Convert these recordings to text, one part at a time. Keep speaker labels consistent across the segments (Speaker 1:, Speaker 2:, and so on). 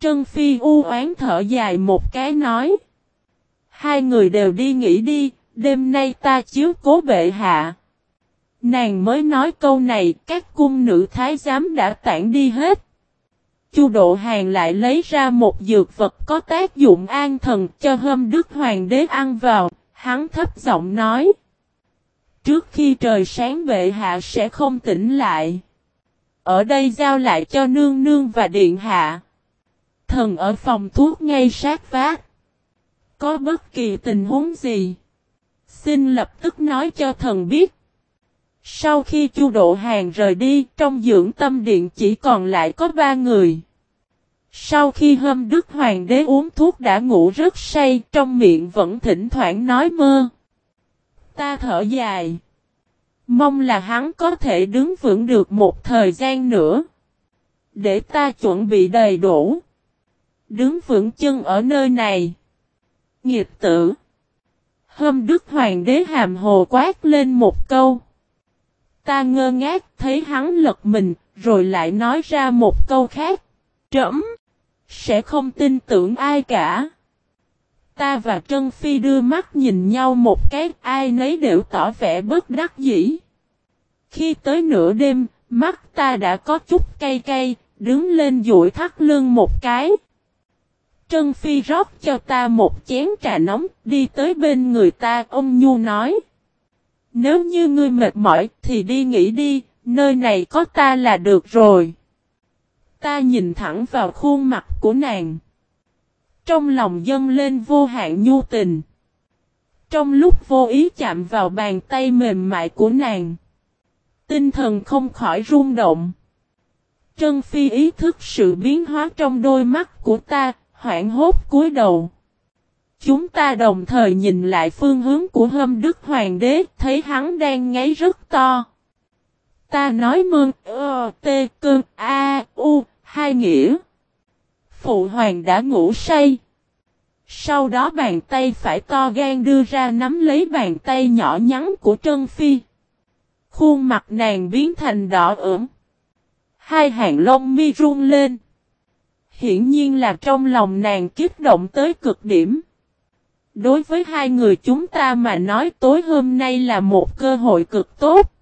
Speaker 1: Trân Phi u oán thở dài một cái nói. Hai người đều đi nghỉ đi, đêm nay ta chiếu cố bệ hạ. Nàng mới nói câu này, các cung nữ thái giám đã tản đi hết. Chu Độ Hàng lại lấy ra một dược vật có tác dụng an thần cho hâm đức hoàng đế ăn vào, hắn thấp giọng nói. Trước khi trời sáng bệ hạ sẽ không tỉnh lại. Ở đây giao lại cho nương nương và điện hạ. Thần ở phòng thuốc ngay sát vát. Có bất kỳ tình huống gì. Xin lập tức nói cho thần biết. Sau khi Chu Độ Hàng rời đi, trong dưỡng tâm điện chỉ còn lại có ba người. Sau khi hâm Đức Hoàng đế uống thuốc đã ngủ rất say, trong miệng vẫn thỉnh thoảng nói mơ. Ta thở dài. Mong là hắn có thể đứng vững được một thời gian nữa. Để ta chuẩn bị đầy đủ. Đứng vững chân ở nơi này. Nghiệp tử. hôm Đức Hoàng đế hàm hồ quát lên một câu. Ta ngơ ngác thấy hắn lật mình, rồi lại nói ra một câu khác. Trẫm sẽ không tin tưởng ai cả. Ta và Trân Phi đưa mắt nhìn nhau một cái, ai nấy đều tỏ vẻ bất đắc dĩ. Khi tới nửa đêm, mắt ta đã có chút cay cay, đứng lên dụi thắt lưng một cái. Trân Phi rót cho ta một chén trà nóng, đi tới bên người ta, ông Nhu nói. Nếu như ngươi mệt mỏi thì đi nghỉ đi, nơi này có ta là được rồi. Ta nhìn thẳng vào khuôn mặt của nàng. Trong lòng dâng lên vô hạn nhu tình. Trong lúc vô ý chạm vào bàn tay mềm mại của nàng. Tinh thần không khỏi rung động. Trân Phi ý thức sự biến hóa trong đôi mắt của ta, hoảng hốt cúi đầu. Chúng ta đồng thời nhìn lại phương hướng của hâm đức hoàng đế, thấy hắn đang ngáy rất to. Ta nói mương ơ, tê, cơn, a, u, hai nghĩa. Phụ hoàng đã ngủ say. Sau đó bàn tay phải to gan đưa ra nắm lấy bàn tay nhỏ nhắn của Trân Phi. Khuôn mặt nàng biến thành đỏ ửng. Hai hàng lông mi run lên. Hiển nhiên là trong lòng nàng kích động tới cực điểm. Đối với hai người chúng ta mà nói tối hôm nay là một cơ hội cực tốt.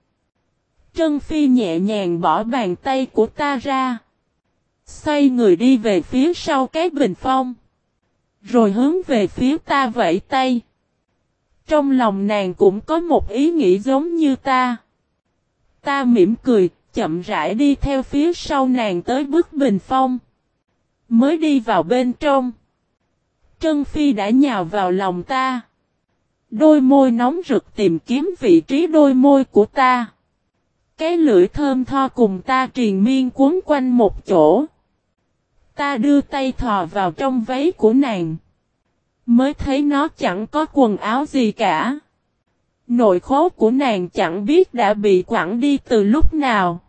Speaker 1: Trân Phi nhẹ nhàng bỏ bàn tay của ta ra. Xoay người đi về phía sau cái bình phong. Rồi hướng về phía ta vẫy tay. Trong lòng nàng cũng có một ý nghĩ giống như ta. Ta mỉm cười, chậm rãi đi theo phía sau nàng tới bức bình phong. Mới đi vào bên trong. Trân Phi đã nhào vào lòng ta. Đôi môi nóng rực tìm kiếm vị trí đôi môi của ta. Cái lưỡi thơm tho cùng ta triền miên cuốn quanh một chỗ. Ta đưa tay thò vào trong váy của nàng. Mới thấy nó chẳng có quần áo gì cả. Nội khố của nàng chẳng biết đã bị quẳng đi từ lúc nào.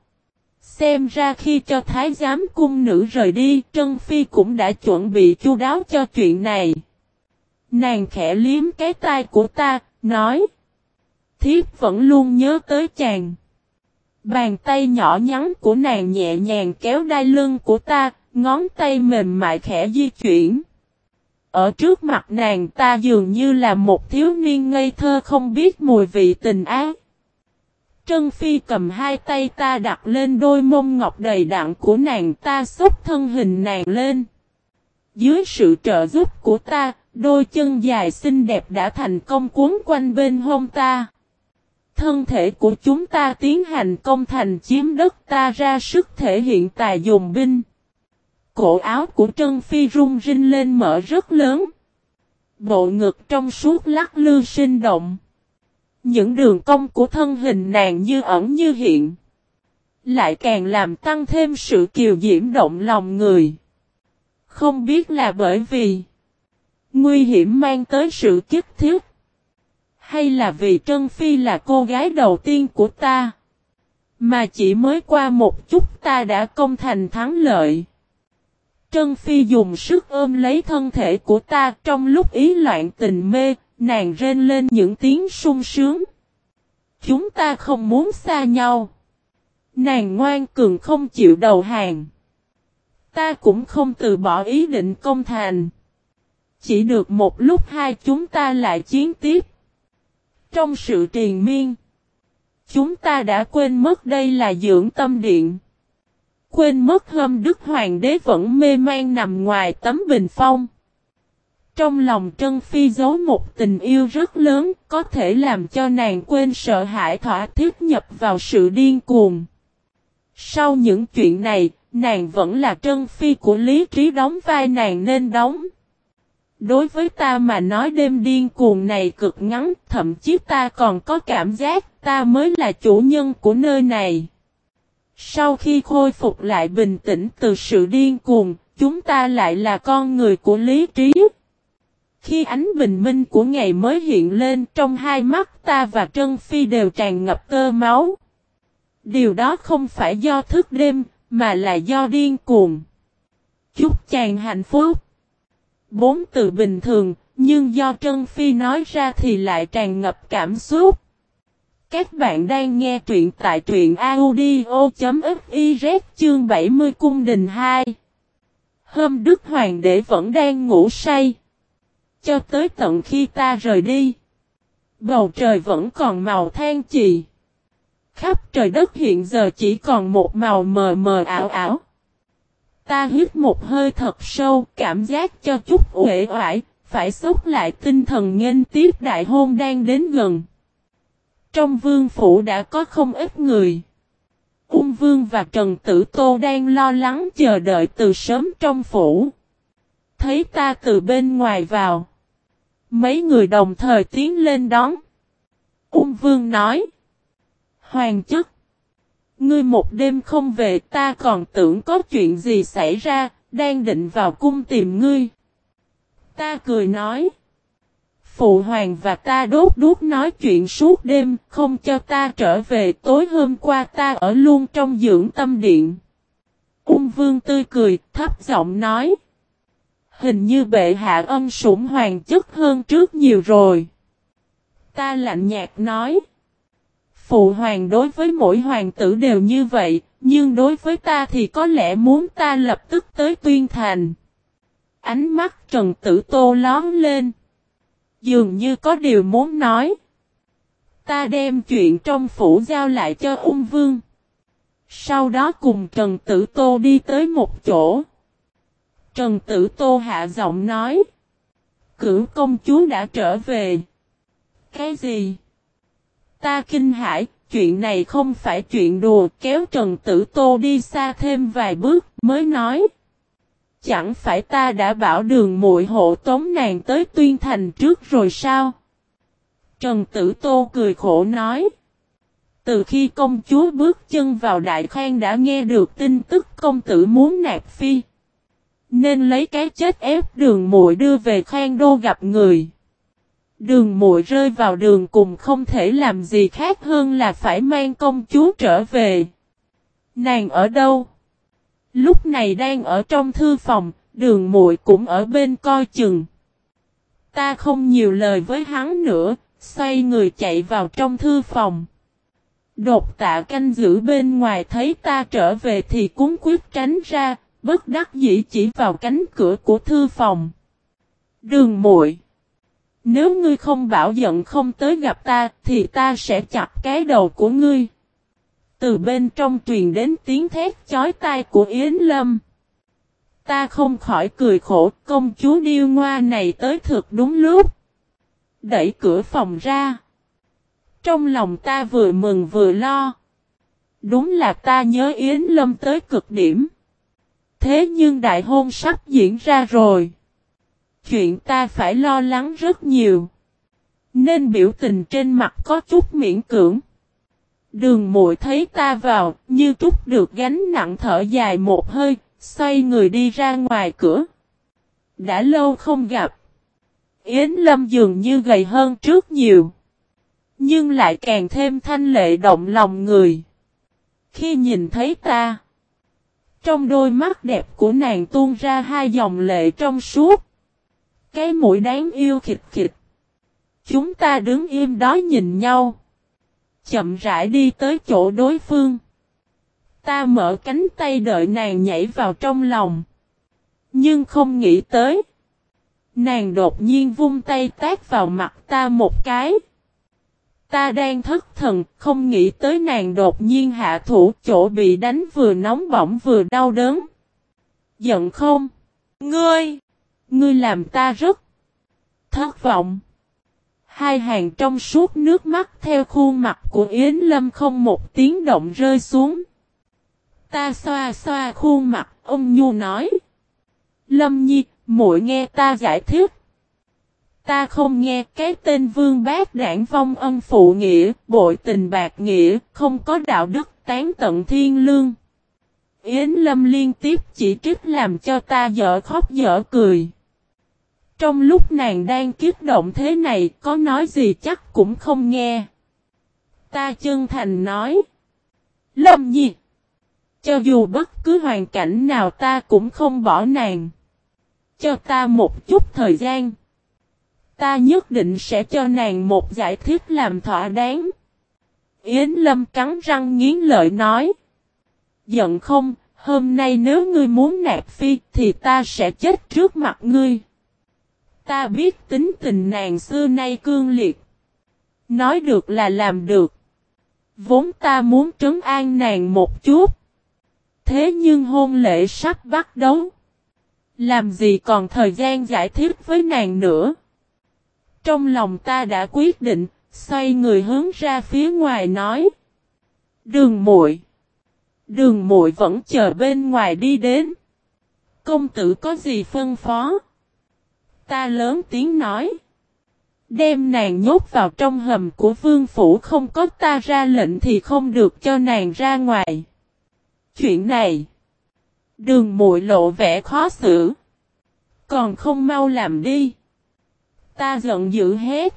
Speaker 1: Xem ra khi cho thái giám cung nữ rời đi, Trân Phi cũng đã chuẩn bị chu đáo cho chuyện này. Nàng khẽ liếm cái tai của ta, nói. Thiếp vẫn luôn nhớ tới chàng. Bàn tay nhỏ nhắn của nàng nhẹ nhàng kéo đai lưng của ta, ngón tay mềm mại khẽ di chuyển. Ở trước mặt nàng ta dường như là một thiếu niên ngây thơ không biết mùi vị tình ác. Trân Phi cầm hai tay ta đặt lên đôi mông ngọc đầy đặn của nàng ta xúc thân hình nàng lên. Dưới sự trợ giúp của ta, đôi chân dài xinh đẹp đã thành công cuốn quanh bên hông ta. Thân thể của chúng ta tiến hành công thành chiếm đất ta ra sức thể hiện tài dùng binh. Cổ áo của Trân Phi rung rinh lên mở rất lớn. Bộ ngực trong suốt lắc lư sinh động. Những đường cong của thân hình nàng như ẩn như hiện. Lại càng làm tăng thêm sự kiều diễm động lòng người. Không biết là bởi vì nguy hiểm mang tới sự kích thiết. Hay là vì Trân Phi là cô gái đầu tiên của ta. Mà chỉ mới qua một chút ta đã công thành thắng lợi. Trân Phi dùng sức ôm lấy thân thể của ta trong lúc ý loạn tình mê, nàng rên lên những tiếng sung sướng. Chúng ta không muốn xa nhau. Nàng ngoan cường không chịu đầu hàng. Ta cũng không từ bỏ ý định công thành. Chỉ được một lúc hai chúng ta lại chiến tiếp. Trong sự triền miên. Chúng ta đã quên mất đây là dưỡng tâm điện. Quên mất hâm đức hoàng đế vẫn mê man nằm ngoài tấm bình phong. Trong lòng Trân Phi giấu một tình yêu rất lớn, có thể làm cho nàng quên sợ hãi thỏa thiết nhập vào sự điên cuồng. Sau những chuyện này, nàng vẫn là Trân Phi của lý trí đóng vai nàng nên đóng. Đối với ta mà nói đêm điên cuồng này cực ngắn, thậm chí ta còn có cảm giác ta mới là chủ nhân của nơi này. Sau khi khôi phục lại bình tĩnh từ sự điên cuồng, chúng ta lại là con người của lý trí. Khi ánh bình minh của ngày mới hiện lên trong hai mắt ta và Trân Phi đều tràn ngập tơ máu. Điều đó không phải do thức đêm, mà là do điên cuồng. Chúc chàng hạnh phúc. Bốn từ bình thường, nhưng do Trân Phi nói ra thì lại tràn ngập cảm xúc. Các bạn đang nghe truyện tại truyện audio.fiz chương 70 cung đình 2. Hôm Đức Hoàng đế vẫn đang ngủ say. Cho tới tận khi ta rời đi. Bầu trời vẫn còn màu than chì. Khắp trời đất hiện giờ chỉ còn một màu mờ mờ ảo ảo. Ta hít một hơi thật sâu, cảm giác cho chút uể oải, phải xúc lại tinh thần nghênh tiếp đại hôn đang đến gần. Trong vương phủ đã có không ít người. Ung vương và Trần Tử Tô đang lo lắng chờ đợi từ sớm trong phủ. Thấy ta từ bên ngoài vào. Mấy người đồng thời tiến lên đón. Ung vương nói. Hoàng chức. Ngươi một đêm không về ta còn tưởng có chuyện gì xảy ra, đang định vào cung tìm ngươi. Ta cười nói. Phụ hoàng và ta đốt đuốc nói chuyện suốt đêm, không cho ta trở về tối hôm qua ta ở luôn trong dưỡng tâm điện. Ung vương tươi cười, thấp giọng nói. Hình như bệ hạ ân sủng hoàng chất hơn trước nhiều rồi. Ta lạnh nhạt nói. Phụ hoàng đối với mỗi hoàng tử đều như vậy, nhưng đối với ta thì có lẽ muốn ta lập tức tới tuyên thành. Ánh mắt Trần Tử Tô lón lên. Dường như có điều muốn nói. Ta đem chuyện trong phủ giao lại cho ung vương. Sau đó cùng Trần Tử Tô đi tới một chỗ. Trần Tử Tô hạ giọng nói. Cửu công chúa đã trở về. Cái gì? Ta kinh hãi, chuyện này không phải chuyện đùa, kéo Trần Tử Tô đi xa thêm vài bước, mới nói. Chẳng phải ta đã bảo đường muội hộ tống nàng tới tuyên thành trước rồi sao? Trần Tử Tô cười khổ nói. Từ khi công chúa bước chân vào đại khoan đã nghe được tin tức công tử muốn nạp phi. Nên lấy cái chết ép đường muội đưa về khoan đô gặp người. Đường muội rơi vào đường cùng không thể làm gì khác hơn là phải mang công chúa trở về. Nàng ở đâu? Lúc này đang ở trong thư phòng, đường muội cũng ở bên coi chừng. Ta không nhiều lời với hắn nữa, xoay người chạy vào trong thư phòng. Đột tạ canh giữ bên ngoài thấy ta trở về thì cúng quyết tránh ra, bất đắc dĩ chỉ vào cánh cửa của thư phòng. Đường muội, Nếu ngươi không bảo giận không tới gặp ta, thì ta sẽ chặt cái đầu của ngươi. Từ bên trong truyền đến tiếng thét chói tai của Yến Lâm. Ta không khỏi cười khổ, công chúa điêu ngoa này tới thực đúng lúc. Đẩy cửa phòng ra. Trong lòng ta vừa mừng vừa lo. Đúng là ta nhớ Yến Lâm tới cực điểm. Thế nhưng đại hôn sắp diễn ra rồi. Chuyện ta phải lo lắng rất nhiều. Nên biểu tình trên mặt có chút miễn cưỡng. Đường muội thấy ta vào, như trút được gánh nặng thở dài một hơi, xoay người đi ra ngoài cửa. Đã lâu không gặp. Yến Lâm dường như gầy hơn trước nhiều. Nhưng lại càng thêm thanh lệ động lòng người. Khi nhìn thấy ta. Trong đôi mắt đẹp của nàng tuôn ra hai dòng lệ trong suốt. Cái mũi đáng yêu khịt khịt. Chúng ta đứng im đó nhìn nhau. Chậm rãi đi tới chỗ đối phương. Ta mở cánh tay đợi nàng nhảy vào trong lòng. Nhưng không nghĩ tới. Nàng đột nhiên vung tay tác vào mặt ta một cái. Ta đang thất thần, không nghĩ tới nàng đột nhiên hạ thủ chỗ bị đánh vừa nóng bỏng vừa đau đớn. Giận không? Ngươi! Ngươi làm ta rất thất vọng. Hai hàng trong suốt nước mắt theo khuôn mặt của Yến Lâm không một tiếng động rơi xuống. Ta xoa xoa khuôn mặt, ông Nhu nói. Lâm Nhi, muội nghe ta giải thích. Ta không nghe cái tên vương bác đảng vong ân phụ nghĩa, bội tình bạc nghĩa, không có đạo đức tán tận thiên lương. Yến Lâm liên tiếp chỉ trích làm cho ta dở khóc dở cười. Trong lúc nàng đang kiếp động thế này có nói gì chắc cũng không nghe. Ta chân thành nói. Lâm nhi. Cho dù bất cứ hoàn cảnh nào ta cũng không bỏ nàng. Cho ta một chút thời gian. Ta nhất định sẽ cho nàng một giải thích làm thỏa đáng. Yến Lâm cắn răng nghiến lợi nói. Giận không, hôm nay nếu ngươi muốn nạp phi thì ta sẽ chết trước mặt ngươi. Ta biết tính tình nàng xưa nay cương liệt. Nói được là làm được. Vốn ta muốn trấn an nàng một chút. Thế nhưng hôn lễ sắp bắt đầu. Làm gì còn thời gian giải thích với nàng nữa. Trong lòng ta đã quyết định, xoay người hướng ra phía ngoài nói. Đường muội Đường muội vẫn chờ bên ngoài đi đến. Công tử có gì phân phó? Ta lớn tiếng nói. Đem nàng nhốt vào trong hầm của vương phủ không có ta ra lệnh thì không được cho nàng ra ngoài. Chuyện này. Đường muội lộ vẻ khó xử. Còn không mau làm đi. Ta giận dữ hết.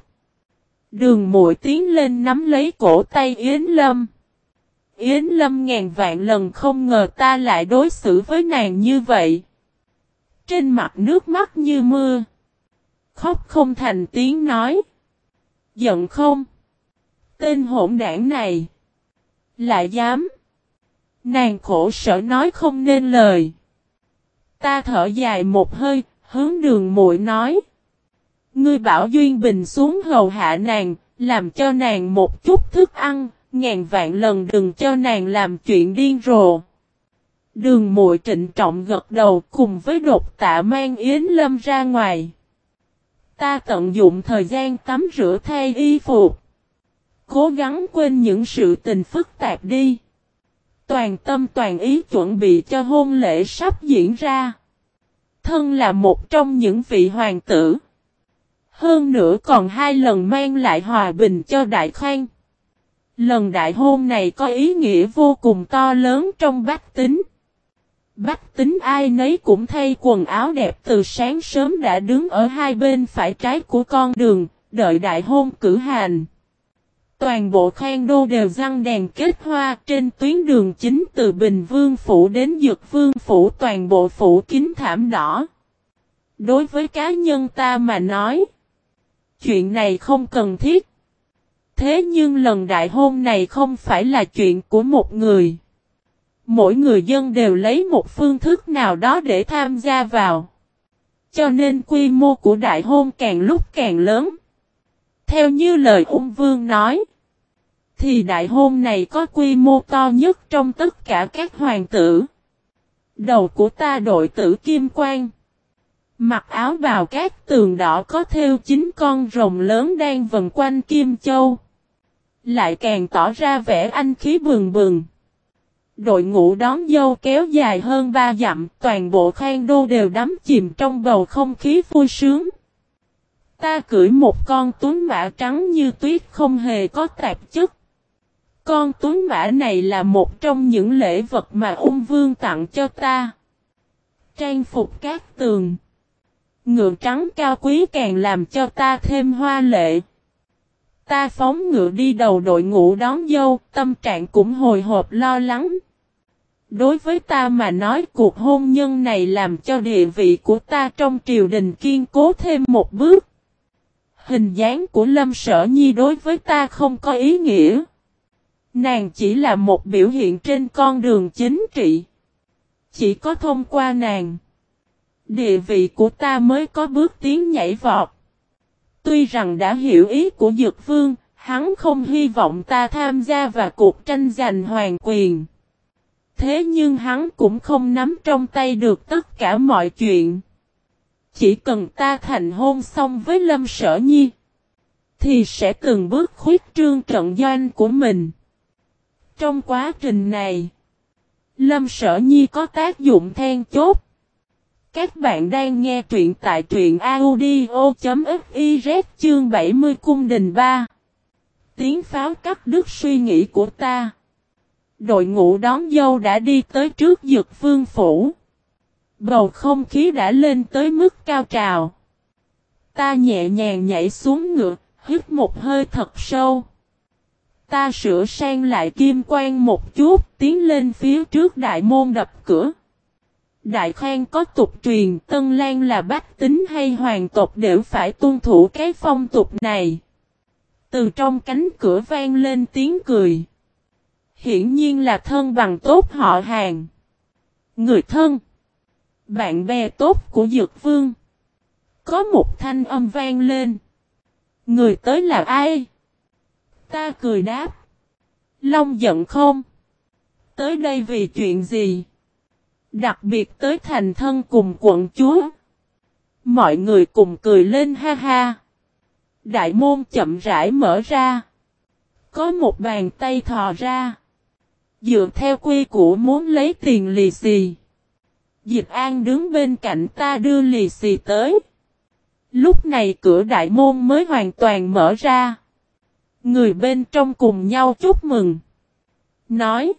Speaker 1: Đường muội tiến lên nắm lấy cổ tay Yến Lâm. Yến Lâm ngàn vạn lần không ngờ ta lại đối xử với nàng như vậy. Trên mặt nước mắt như mưa. Khóc không thành tiếng nói. Giận không? Tên hỗn đảng này. Lại dám. Nàng khổ sở nói không nên lời. Ta thở dài một hơi, hướng đường muội nói. Ngươi bảo Duyên Bình xuống hầu hạ nàng, làm cho nàng một chút thức ăn, ngàn vạn lần đừng cho nàng làm chuyện điên rồ. Đường muội trịnh trọng gật đầu cùng với đột tạ mang Yến Lâm ra ngoài. Ta tận dụng thời gian tắm rửa thay y phục. Cố gắng quên những sự tình phức tạp đi. Toàn tâm toàn ý chuẩn bị cho hôn lễ sắp diễn ra. Thân là một trong những vị hoàng tử. Hơn nữa còn hai lần mang lại hòa bình cho Đại Khang. Lần đại hôn này có ý nghĩa vô cùng to lớn trong bách tính. Bách tính ai nấy cũng thay quần áo đẹp từ sáng sớm đã đứng ở hai bên phải trái của con đường, đợi đại hôn cử hành. Toàn bộ khang đô đều răng đèn kết hoa trên tuyến đường chính từ Bình Vương Phủ đến Dược Vương Phủ toàn bộ phủ kính thảm đỏ. Đối với cá nhân ta mà nói, chuyện này không cần thiết. Thế nhưng lần đại hôn này không phải là chuyện của một người. Mỗi người dân đều lấy một phương thức nào đó để tham gia vào. Cho nên quy mô của đại hôn càng lúc càng lớn. Theo như lời ung vương nói, thì đại hôn này có quy mô to nhất trong tất cả các hoàng tử. Đầu của ta đội tử Kim Quang. Mặc áo bào cát, tường đỏ có theo chín con rồng lớn đang vần quanh Kim Châu. Lại càng tỏ ra vẻ anh khí bừng bừng. Đội ngũ đón dâu kéo dài hơn ba dặm, toàn bộ khang đô đều đắm chìm trong bầu không khí vui sướng. Ta cưỡi một con tuấn mã trắng như tuyết không hề có tạp chất. Con tuấn mã này là một trong những lễ vật mà ung vương tặng cho ta. Trang phục các tường. Ngựa trắng cao quý càng làm cho ta thêm hoa lệ. Ta phóng ngựa đi đầu đội ngũ đón dâu, tâm trạng cũng hồi hộp lo lắng. Đối với ta mà nói cuộc hôn nhân này làm cho địa vị của ta trong triều đình kiên cố thêm một bước. Hình dáng của Lâm Sở Nhi đối với ta không có ý nghĩa. Nàng chỉ là một biểu hiện trên con đường chính trị. Chỉ có thông qua nàng. Địa vị của ta mới có bước tiến nhảy vọt. Tuy rằng đã hiểu ý của Dược Vương, hắn không hy vọng ta tham gia vào cuộc tranh giành hoàng quyền. Thế nhưng hắn cũng không nắm trong tay được tất cả mọi chuyện. Chỉ cần ta thành hôn xong với Lâm Sở Nhi, thì sẽ từng bước khuyết trương trận doanh của mình. Trong quá trình này, Lâm Sở Nhi có tác dụng then chốt. Các bạn đang nghe truyện tại truyện audio.fiz chương 70 cung đình 3. Tiếng pháo cắt đứt suy nghĩ của ta. Đội ngũ đón dâu đã đi tới trước dược phương phủ. Bầu không khí đã lên tới mức cao trào. Ta nhẹ nhàng nhảy xuống ngựa, hít một hơi thật sâu. Ta sửa sang lại kim quan một chút, tiến lên phía trước đại môn đập cửa. Đại Khang có tục truyền Tân Lan là bách tính hay hoàng tộc đều phải tuân thủ cái phong tục này. Từ trong cánh cửa vang lên tiếng cười. Hiển nhiên là thân bằng tốt họ hàng. Người thân. Bạn bè tốt của Dược Vương. Có một thanh âm vang lên. Người tới là ai? Ta cười đáp. Long giận không? Tới đây vì chuyện gì? Đặc biệt tới thành thân cùng quận chúa. Mọi người cùng cười lên ha ha. Đại môn chậm rãi mở ra. Có một bàn tay thò ra. Dựa theo quy củ muốn lấy tiền lì xì. Dịch An đứng bên cạnh ta đưa lì xì tới. Lúc này cửa đại môn mới hoàn toàn mở ra. Người bên trong cùng nhau chúc mừng. Nói.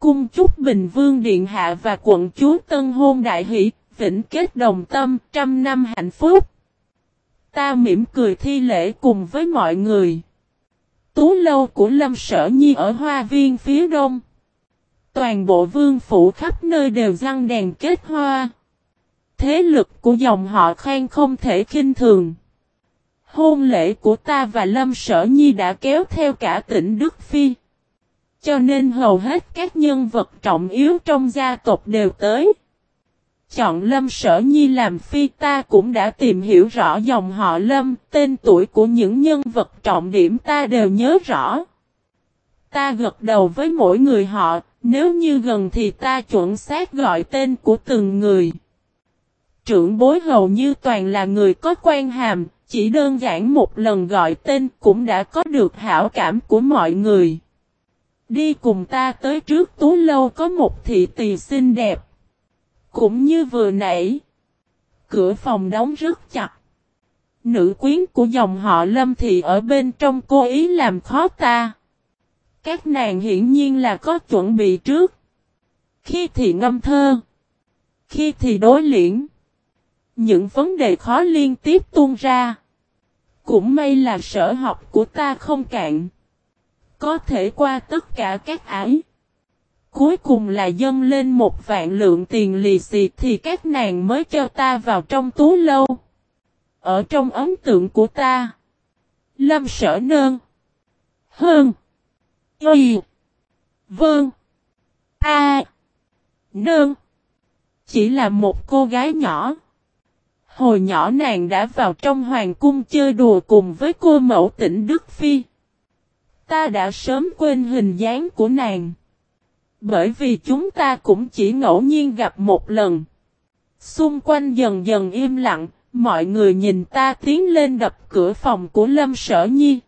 Speaker 1: Cung chúc Bình Vương Điện Hạ và quận chúa Tân Hôn Đại Hỷ, vĩnh kết đồng tâm, trăm năm hạnh phúc. Ta mỉm cười thi lễ cùng với mọi người. Tú lâu của Lâm Sở Nhi ở hoa viên phía đông. Toàn bộ vương phủ khắp nơi đều răng đèn kết hoa. Thế lực của dòng họ khen không thể khinh thường. Hôn lễ của ta và Lâm Sở Nhi đã kéo theo cả tỉnh Đức Phi. Cho nên hầu hết các nhân vật trọng yếu trong gia tộc đều tới. Chọn Lâm Sở Nhi làm phi ta cũng đã tìm hiểu rõ dòng họ Lâm, tên tuổi của những nhân vật trọng điểm ta đều nhớ rõ. Ta gật đầu với mỗi người họ, nếu như gần thì ta chuẩn xác gọi tên của từng người. Trưởng bối hầu như toàn là người có quan hàm, chỉ đơn giản một lần gọi tên cũng đã có được hảo cảm của mọi người. Đi cùng ta tới trước tú lâu có một thị tỳ xinh đẹp. Cũng như vừa nãy. Cửa phòng đóng rất chặt. Nữ quyến của dòng họ Lâm thì ở bên trong, cố ý làm khó ta. Các nàng hiển nhiên là có chuẩn bị trước. Khi thì ngâm thơ. Khi thì đối liễn. Những vấn đề khó liên tiếp tuôn ra. Cũng may là sở học của ta không cạn. Có thể qua tất cả các ải. Cuối cùng là dâng lên một vạn lượng tiền lì xì thì các nàng mới cho ta vào trong tú lâu. Ở trong ấn tượng của ta. Lâm sở nơn. Hơn. Y. vương A. À. Nơn. Chỉ là một cô gái nhỏ. Hồi nhỏ nàng đã vào trong hoàng cung chơi đùa cùng với cô mẫu tỉnh Đức Phi. Ta đã sớm quên hình dáng của nàng. Bởi vì chúng ta cũng chỉ ngẫu nhiên gặp một lần. Xung quanh dần dần im lặng, mọi người nhìn ta tiến lên đập cửa phòng của Lâm Sở Nhi.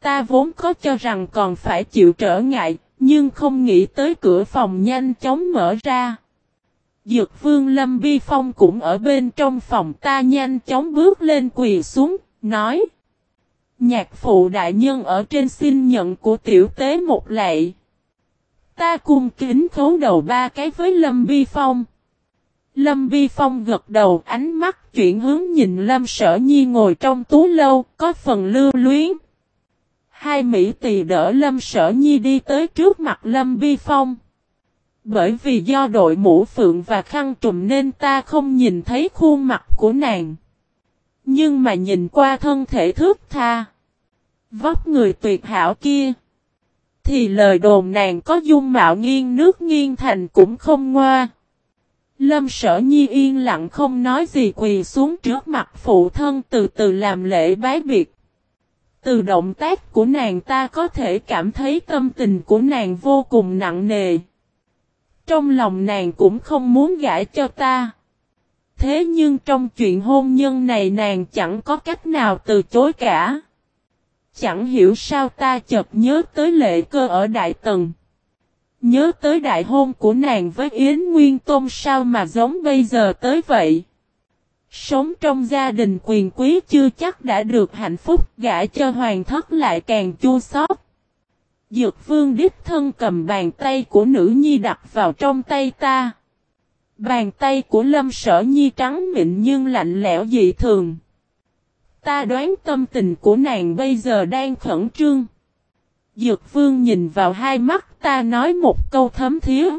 Speaker 1: Ta vốn có cho rằng còn phải chịu trở ngại, nhưng không nghĩ tới cửa phòng nhanh chóng mở ra. Dược vương Lâm Bi Phong cũng ở bên trong phòng ta nhanh chóng bước lên quỳ xuống, nói. Nhạc phụ đại nhân ở trên xin nhận của tiểu tế một lệ. Ta cung kính khấu đầu ba cái với Lâm Bi Phong. Lâm Vi Phong gật đầu ánh mắt chuyển hướng nhìn Lâm Sở Nhi ngồi trong tú lâu, có phần lưu luyến. Hai Mỹ tỳ đỡ Lâm Sở Nhi đi tới trước mặt Lâm Vi Phong. Bởi vì do đội mũ phượng và khăn trùm nên ta không nhìn thấy khuôn mặt của nàng. Nhưng mà nhìn qua thân thể thước tha. Vóc người tuyệt hảo kia. thì lời đồn nàng có dung mạo nghiêng nước nghiêng thành cũng không ngoa. Lâm sở nhi yên lặng không nói gì quỳ xuống trước mặt phụ thân từ từ làm lễ bái biệt. Từ động tác của nàng ta có thể cảm thấy tâm tình của nàng vô cùng nặng nề. Trong lòng nàng cũng không muốn gãi cho ta. Thế nhưng trong chuyện hôn nhân này nàng chẳng có cách nào từ chối cả. Chẳng hiểu sao ta chợt nhớ tới lệ cơ ở Đại Tần. Nhớ tới đại hôn của nàng với Yến Nguyên Tôn sao mà giống bây giờ tới vậy. Sống trong gia đình quyền quý chưa chắc đã được hạnh phúc gã cho hoàng thất lại càng chua xót. Dược vương đích thân cầm bàn tay của nữ nhi đặt vào trong tay ta. Bàn tay của lâm sở nhi trắng mịn nhưng lạnh lẽo dị thường. Ta đoán tâm tình của nàng bây giờ đang khẩn trương. Dược vương nhìn vào hai mắt ta nói một câu thấm thía.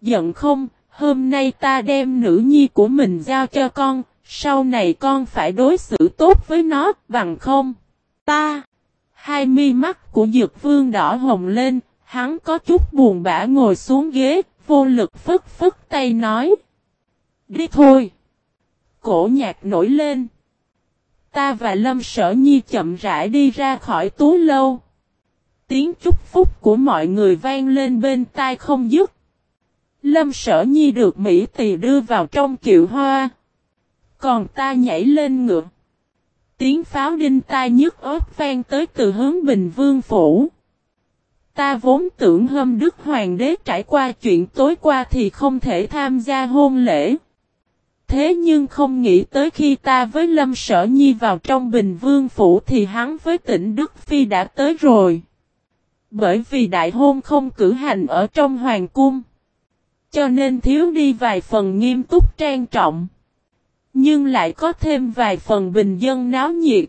Speaker 1: Giận không, hôm nay ta đem nữ nhi của mình giao cho con, sau này con phải đối xử tốt với nó, bằng không. Ta, hai mi mắt của dược vương đỏ hồng lên, hắn có chút buồn bã ngồi xuống ghế, vô lực phức phức tay nói. Đi thôi. Cổ nhạc nổi lên. Ta và Lâm Sở Nhi chậm rãi đi ra khỏi tú lâu. Tiếng chúc phúc của mọi người vang lên bên tai không dứt. Lâm Sở Nhi được Mỹ Tỳ đưa vào trong kiệu hoa. Còn ta nhảy lên ngựa. Tiếng pháo đinh tai nhức ớt vang tới từ hướng Bình Vương Phủ. Ta vốn tưởng hôm Đức Hoàng đế trải qua chuyện tối qua thì không thể tham gia hôn lễ. Thế nhưng không nghĩ tới khi ta với Lâm Sở Nhi vào trong Bình Vương Phủ thì hắn với tỉnh Đức Phi đã tới rồi. Bởi vì đại hôn không cử hành ở trong Hoàng Cung. Cho nên thiếu đi vài phần nghiêm túc trang trọng. Nhưng lại có thêm vài phần bình dân náo nhiệt.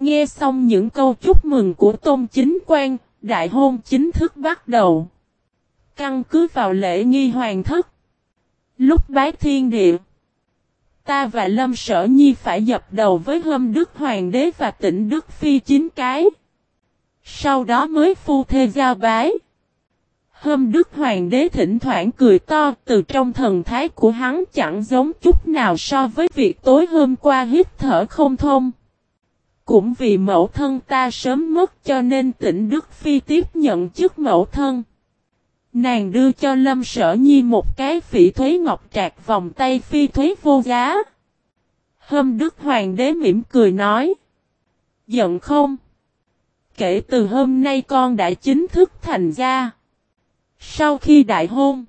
Speaker 1: Nghe xong những câu chúc mừng của Tôn Chính Quan, đại hôn chính thức bắt đầu. Căn cứ vào lễ nghi hoàng thất. Lúc bái thiên địa. Ta và Lâm Sở Nhi phải dập đầu với hâm Đức Hoàng đế và tỉnh Đức Phi chín cái. Sau đó mới phu thê giao bái. Hâm Đức Hoàng đế thỉnh thoảng cười to, từ trong thần thái của hắn chẳng giống chút nào so với việc tối hôm qua hít thở không thông. Cũng vì mẫu thân ta sớm mất cho nên tỉnh Đức Phi tiếp nhận chức mẫu thân. Nàng đưa cho Lâm Sở Nhi một cái phỉ thuế ngọc trạc vòng tay phi thuế vô giá. hôm Đức Hoàng đế mỉm cười nói. Giận không? Kể từ hôm nay con đã chính thức thành gia. Sau khi đại hôn,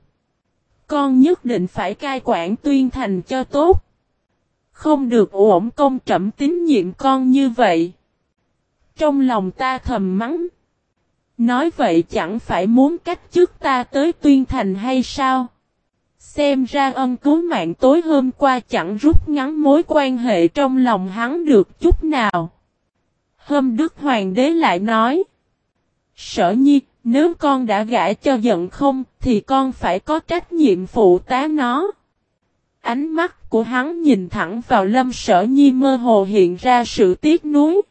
Speaker 1: con nhất định phải cai quản tuyên thành cho tốt. Không được ổn công trẩm tín nhiệm con như vậy. Trong lòng ta thầm mắng. Nói vậy chẳng phải muốn cách trước ta tới tuyên thành hay sao? Xem ra ân cứu mạng tối hôm qua chẳng rút ngắn mối quan hệ trong lòng hắn được chút nào. Hôm Đức Hoàng đế lại nói. Sở nhi, nếu con đã gãi cho giận không, thì con phải có trách nhiệm phụ tá nó. Ánh mắt của hắn nhìn thẳng vào lâm sở nhi mơ hồ hiện ra sự tiếc nuối.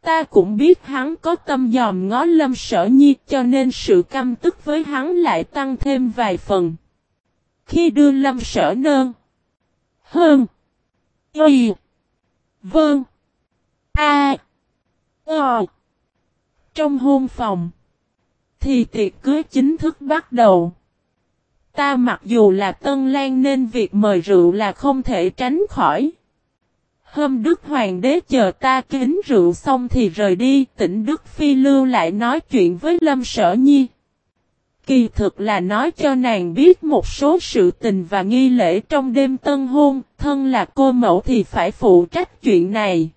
Speaker 1: Ta cũng biết hắn có tâm dòm ngó lâm sở nhi, cho nên sự căm tức với hắn lại tăng thêm vài phần. Khi đưa lâm sở nơn. Hơn. Y. Vâng. A. Ờ. Trong hôn phòng. Thì tiệc cưới chính thức bắt đầu. Ta mặc dù là Tân Lan nên việc mời rượu là không thể tránh khỏi. Hôm Đức Hoàng đế chờ ta kính rượu xong thì rời đi, tỉnh Đức Phi lưu lại nói chuyện với Lâm Sở Nhi. Kỳ thực là nói cho nàng biết một số sự tình và nghi lễ trong đêm tân hôn, thân là cô mẫu thì phải phụ trách chuyện này.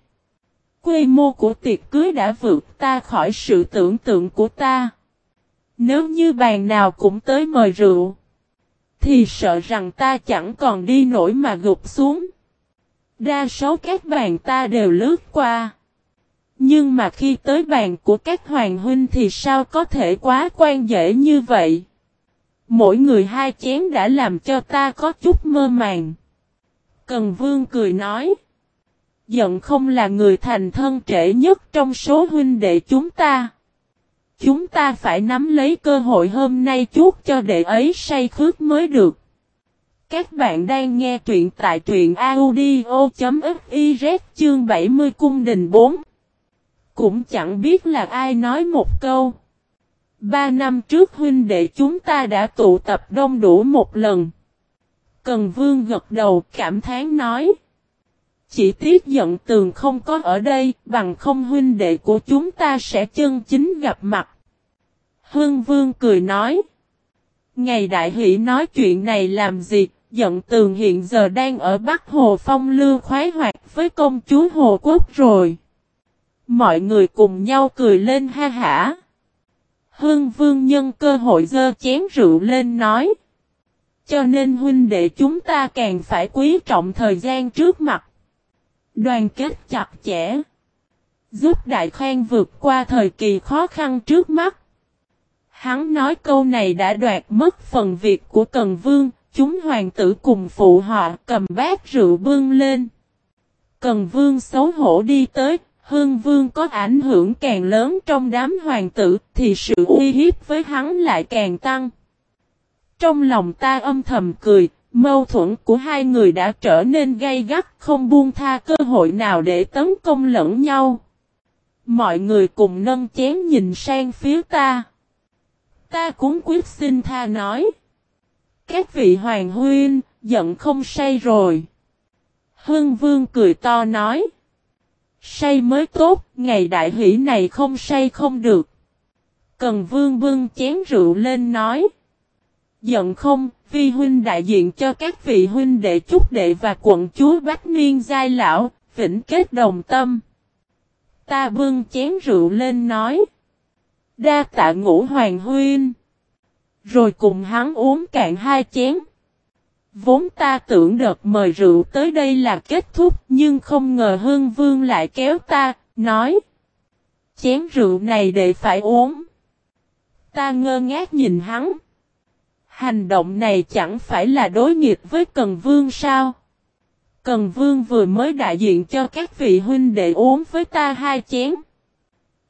Speaker 1: Quy mô của tiệc cưới đã vượt ta khỏi sự tưởng tượng của ta. Nếu như bàn nào cũng tới mời rượu, thì sợ rằng ta chẳng còn đi nổi mà gục xuống. Đa số các bàn ta đều lướt qua. Nhưng mà khi tới bàn của các hoàng huynh thì sao có thể quá quan dễ như vậy? Mỗi người hai chén đã làm cho ta có chút mơ màng. Cần vương cười nói. Giận không là người thành thân trễ nhất trong số huynh đệ chúng ta chúng ta phải nắm lấy cơ hội hôm nay chút cho đệ ấy say khước mới được. Các bạn đang nghe truyện tại truyện audio.fiz chương 70 cung đình 4. Cũng chẳng biết là ai nói một câu. Ba năm trước huynh đệ chúng ta đã tụ tập đông đủ một lần. Cần vương gật đầu cảm thán nói. Chỉ tiếc giận tường không có ở đây, bằng không huynh đệ của chúng ta sẽ chân chính gặp mặt. Hương vương cười nói. Ngày đại hỷ nói chuyện này làm gì, giận tường hiện giờ đang ở Bắc Hồ Phong lưu khoái hoạt với công chúa Hồ Quốc rồi. Mọi người cùng nhau cười lên ha hả. Hương vương nhân cơ hội dơ chén rượu lên nói. Cho nên huynh đệ chúng ta càng phải quý trọng thời gian trước mặt. Đoàn kết chặt chẽ. Giúp Đại khoan vượt qua thời kỳ khó khăn trước mắt. Hắn nói câu này đã đoạt mất phần việc của Cần Vương, chúng hoàng tử cùng phụ họ cầm bát rượu bưng lên. Cần Vương xấu hổ đi tới, Hương Vương có ảnh hưởng càng lớn trong đám hoàng tử, thì sự uy hiếp với hắn lại càng tăng. Trong lòng ta âm thầm cười, mâu thuẫn của hai người đã trở nên gay gắt, không buông tha cơ hội nào để tấn công lẫn nhau. Mọi người cùng nâng chén nhìn sang phía ta. Ta cũng quyết xin tha nói. Các vị hoàng huyên, giận không say rồi. Hương vương cười to nói. Say mới tốt, ngày đại hỷ này không say không được. Cần vương bưng chén rượu lên nói. Giận không, vi huynh đại diện cho các vị huynh đệ chúc đệ và quận chúa Bách Niên giai lão, vĩnh kết đồng tâm. Ta bưng chén rượu lên nói. Đa tạ ngũ hoàng huynh. Rồi cùng hắn uống cạn hai chén. Vốn ta tưởng đợt mời rượu tới đây là kết thúc nhưng không ngờ hương vương lại kéo ta, nói. Chén rượu này để phải uống. Ta ngơ ngác nhìn hắn. Hành động này chẳng phải là đối nghịch với Cần Vương sao? Cần Vương vừa mới đại diện cho các vị huynh đệ uống với ta hai chén.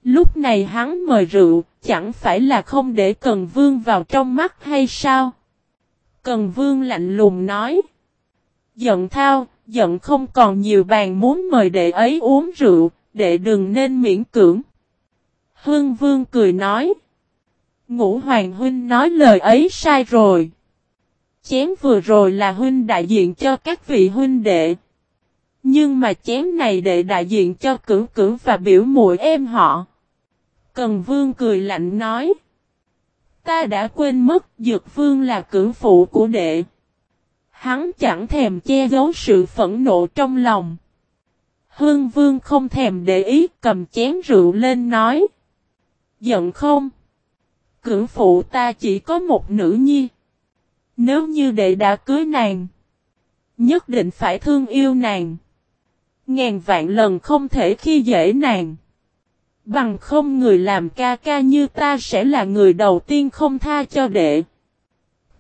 Speaker 1: Lúc này hắn mời rượu, chẳng phải là không để Cần Vương vào trong mắt hay sao? Cần Vương lạnh lùng nói. Giận thao, giận không còn nhiều bàn muốn mời đệ ấy uống rượu, đệ đừng nên miễn cưỡng. Hương Vương cười nói. Ngũ Hoàng Huynh nói lời ấy sai rồi. Chén vừa rồi là Huynh đại diện cho các vị Huynh đệ. Nhưng mà chén này đệ đại diện cho cử cử và biểu muội em họ. Cần Vương cười lạnh nói. Ta đã quên mất Dược Vương là cử phụ của đệ. Hắn chẳng thèm che giấu sự phẫn nộ trong lòng. Hương Vương không thèm để ý cầm chén rượu lên nói. Giận không? Cử phụ ta chỉ có một nữ nhi. Nếu như đệ đã cưới nàng, nhất định phải thương yêu nàng. Ngàn vạn lần không thể khi dễ nàng. Bằng không người làm ca ca như ta sẽ là người đầu tiên không tha cho đệ.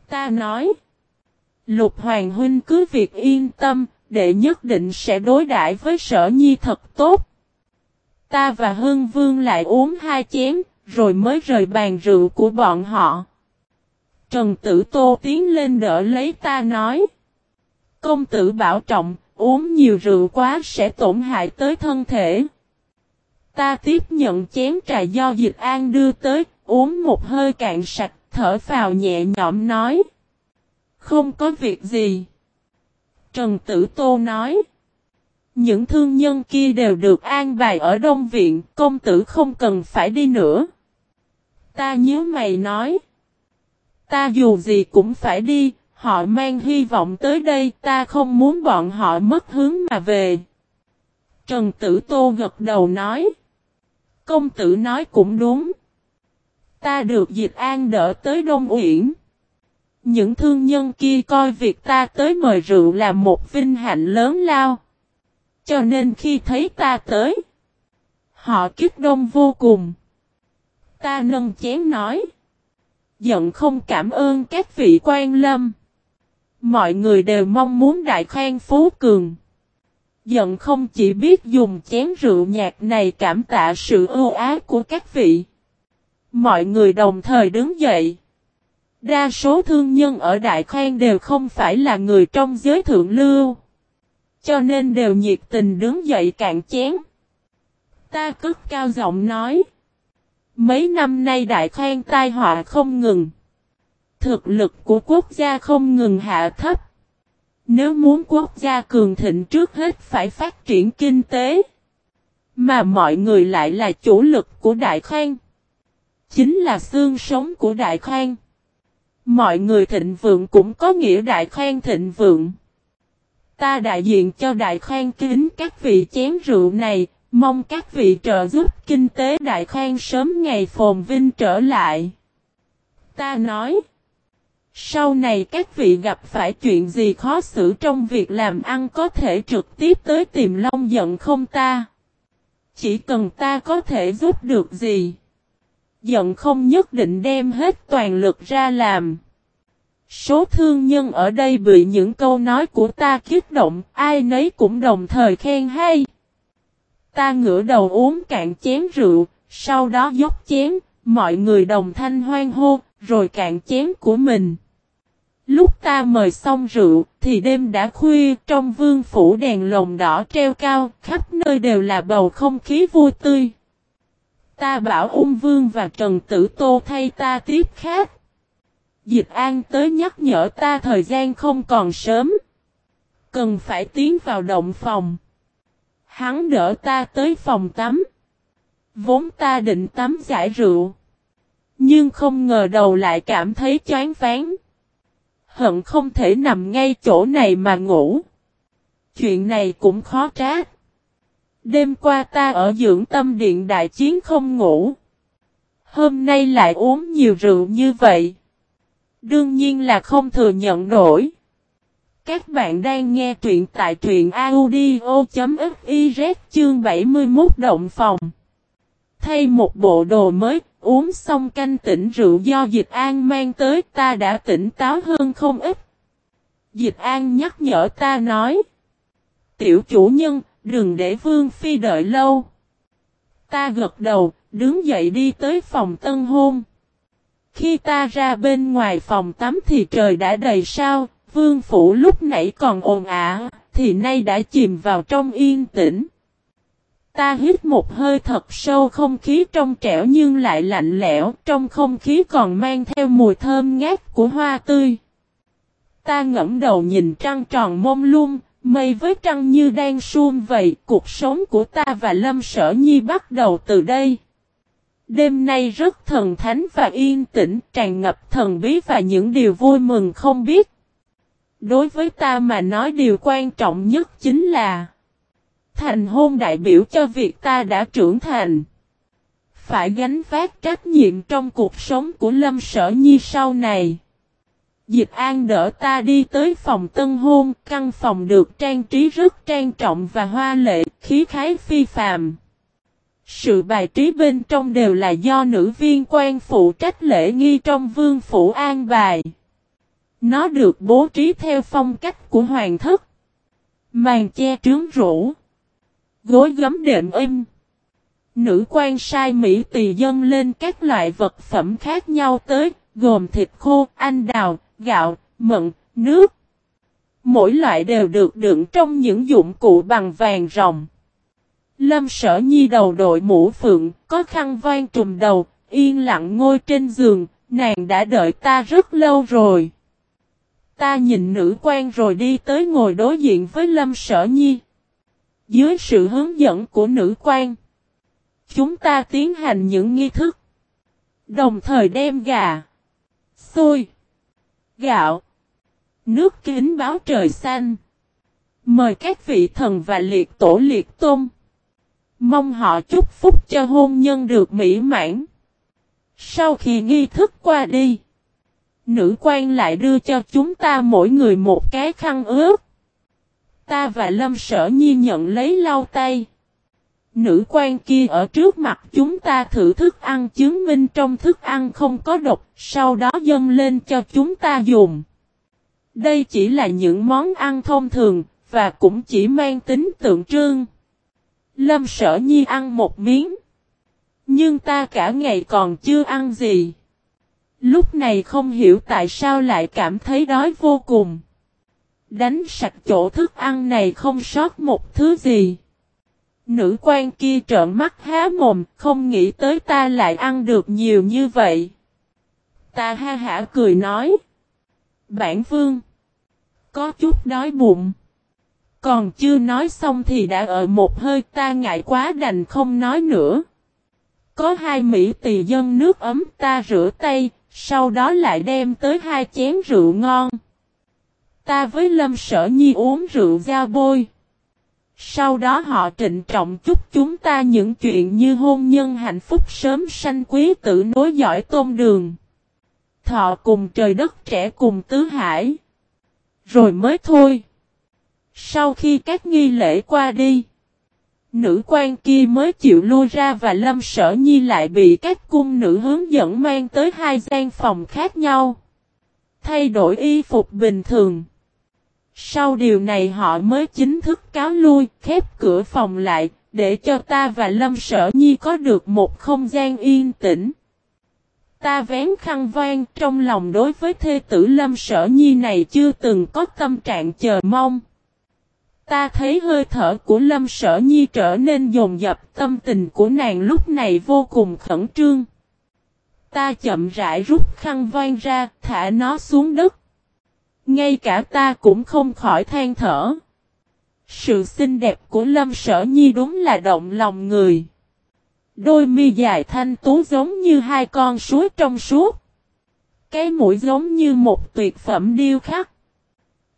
Speaker 1: Ta nói. Lục Hoàng Huynh cứ việc yên tâm, đệ nhất định sẽ đối đãi với sở nhi thật tốt. Ta và Hương Vương lại uống hai chén, rồi mới rời bàn rượu của bọn họ. Trần Tử Tô tiến lên đỡ lấy ta nói. Công tử bảo trọng, uống nhiều rượu quá sẽ tổn hại tới thân thể. Ta tiếp nhận chén trà do dịch an đưa tới, uống một hơi cạn sạch, thở vào nhẹ nhõm nói. Không có việc gì. Trần Tử Tô nói. Những thương nhân kia đều được an bài ở Đông Viện, công tử không cần phải đi nữa. Ta nhớ mày nói. Ta dù gì cũng phải đi, họ mang hy vọng tới đây, ta không muốn bọn họ mất hướng mà về. Trần Tử Tô gật đầu nói. Công tử nói cũng đúng. Ta được dịch an đỡ tới Đông Uyển. Những thương nhân kia coi việc ta tới mời rượu là một vinh hạnh lớn lao. Cho nên khi thấy ta tới, họ kích đông vô cùng. Ta nâng chén nói. Giận không cảm ơn các vị quan lâm. Mọi người đều mong muốn đại khoan phú cường. Giận không chỉ biết dùng chén rượu nhạt này cảm tạ sự ưu ái của các vị. mọi người đồng thời đứng dậy. Đa số thương nhân ở Đại Khoang đều không phải là người trong giới thượng lưu. Cho nên đều nhiệt tình đứng dậy cạn chén. Ta cất cao giọng nói. Mấy năm nay Đại Khoang tai họa không ngừng. Thực lực của quốc gia không ngừng hạ thấp. Nếu muốn quốc gia cường thịnh trước hết phải phát triển kinh tế. Mà mọi người lại là chủ lực của Đại Khang. Chính là xương sống của Đại Khang. Mọi người thịnh vượng cũng có nghĩa Đại Khang thịnh vượng. Ta đại diện cho Đại Khang kính các vị chén rượu này, mong các vị trợ giúp kinh tế Đại Khang sớm ngày phồn vinh trở lại. Ta nói. Sau này các vị gặp phải chuyện gì khó xử trong việc làm ăn có thể trực tiếp tới tìm Long giận không ta. Chỉ cần ta có thể giúp được gì. Giận không nhất định đem hết toàn lực ra làm. Số thương nhân ở đây bị những câu nói của ta kích động, ai nấy cũng đồng thời khen hay. Ta ngửa đầu uống cạn chén rượu, sau đó dốc chén, mọi người đồng thanh hoan hô, rồi cạn chén của mình. Lúc ta mời xong rượu, thì đêm đã khuya, trong vương phủ đèn lồng đỏ treo cao, khắp nơi đều là bầu không khí vui tươi. Ta bảo ung vương và Trần Tử Tô thay ta tiếp khác. Dịch An tới nhắc nhở ta thời gian không còn sớm. Cần phải tiến vào động phòng. Hắn đỡ ta tới phòng tắm. Vốn ta định tắm giải rượu. Nhưng không ngờ đầu lại cảm thấy chán phán Hận không thể nằm ngay chỗ này mà ngủ. Chuyện này cũng khó trách. Đêm qua ta ở dưỡng tâm điện đại chiến không ngủ. Hôm nay lại uống nhiều rượu như vậy. Đương nhiên là không thừa nhận nổi. Các bạn đang nghe truyện tại truyện audio.fiz chương 71 động phòng. Thay một bộ đồ mới, uống xong canh tỉnh rượu do Dịch An mang tới ta đã tỉnh táo hơn không ít. Dịch An nhắc nhở ta nói. Tiểu chủ nhân, đừng để Vương Phi đợi lâu. Ta gật đầu, đứng dậy đi tới phòng tân hôn. Khi ta ra bên ngoài phòng tắm thì trời đã đầy sao, vương phủ lúc nãy còn ồn ả, thì nay đã chìm vào trong yên tĩnh. Ta hít một hơi thật sâu không khí trong trẻo nhưng lại lạnh lẽo, trong không khí còn mang theo mùi thơm ngát của hoa tươi. Ta ngẫm đầu nhìn trăng tròn mông lung, mây với trăng như đang suôn vậy, cuộc sống của ta và Lâm Sở Nhi bắt đầu từ đây. Đêm nay rất thần thánh và yên tĩnh, tràn ngập thần bí và những điều vui mừng không biết. Đối với ta mà nói điều quan trọng nhất chính là Thành hôn đại biểu cho việc ta đã trưởng thành. Phải gánh vác trách nhiệm trong cuộc sống của Lâm Sở Nhi sau này. Dịch An đỡ ta đi tới phòng tân hôn, căn phòng được trang trí rất trang trọng và hoa lệ, khí khái phi phàm. Sự bài trí bên trong đều là do nữ viên quan phụ trách lễ nghi trong vương phủ an bài. Nó được bố trí theo phong cách của hoàng thất. Màn che trướng rũ. Gối gấm đệm im. Nữ quan sai Mỹ tỳ dân lên các loại vật phẩm khác nhau tới, gồm thịt khô, anh đào, gạo, mận, nước. Mỗi loại đều được đựng trong những dụng cụ bằng vàng rồng. Lâm sở nhi đầu đội mũ phượng, có khăn voan trùm đầu, yên lặng ngồi trên giường, nàng đã đợi ta rất lâu rồi. Ta nhìn nữ quan rồi đi tới ngồi đối diện với Lâm sở nhi. Dưới sự hướng dẫn của nữ quan, chúng ta tiến hành những nghi thức. Đồng thời đem gà, xôi, gạo, nước kính báo trời xanh. Mời các vị thần và liệt tổ liệt tôn. Mong họ chúc phúc cho hôn nhân được mỹ mãn. Sau khi nghi thức qua đi, nữ quan lại đưa cho chúng ta mỗi người một cái khăn ướt. Ta và Lâm Sở Nhi nhận lấy lau tay. Nữ quan kia ở trước mặt chúng ta thử thức ăn chứng minh trong thức ăn không có độc, sau đó dâng lên cho chúng ta dùng. Đây chỉ là những món ăn thông thường, và cũng chỉ mang tính tượng trưng. Lâm sở nhi ăn một miếng. Nhưng ta cả ngày còn chưa ăn gì. Lúc này không hiểu tại sao lại cảm thấy đói vô cùng. Đánh sạch chỗ thức ăn này không sót một thứ gì. Nữ quan kia trợn mắt há mồm, không nghĩ tới ta lại ăn được nhiều như vậy. Ta ha hả cười nói. Bản vương. Có chút đói bụng. Còn chưa nói xong thì đã ở một hơi ta ngại quá đành không nói nữa. Có hai Mỹ tỳ dân nước ấm ta rửa tay, sau đó lại đem tới hai chén rượu ngon. Ta với Lâm Sở Nhi uống rượu giao bôi. Sau đó họ trịnh trọng chúc chúng ta những chuyện như hôn nhân hạnh phúc sớm sanh quý tử nối dõi tôn đường. Thọ cùng trời đất trẻ cùng tứ hải. Rồi mới thôi. Sau khi các nghi lễ qua đi. Nữ quan kia mới chịu lui ra và Lâm Sở Nhi lại bị các cung nữ hướng dẫn mang tới hai gian phòng khác nhau. Thay đổi y phục bình thường. Sau điều này họ mới chính thức cáo lui, khép cửa phòng lại, để cho ta và Lâm Sở Nhi có được một không gian yên tĩnh. Ta vén khăn vang trong lòng đối với thê tử Lâm Sở Nhi này chưa từng có tâm trạng chờ mong. Ta thấy hơi thở của Lâm Sở Nhi trở nên dồn dập tâm tình của nàng lúc này vô cùng khẩn trương. Ta chậm rãi rút khăn vang ra, thả nó xuống đất. Ngay cả ta cũng không khỏi than thở. Sự xinh đẹp của Lâm Sở Nhi đúng là động lòng người. Đôi mi dài thanh tú giống như hai con suối trong suốt. Cái mũi giống như một tuyệt phẩm điêu khắc.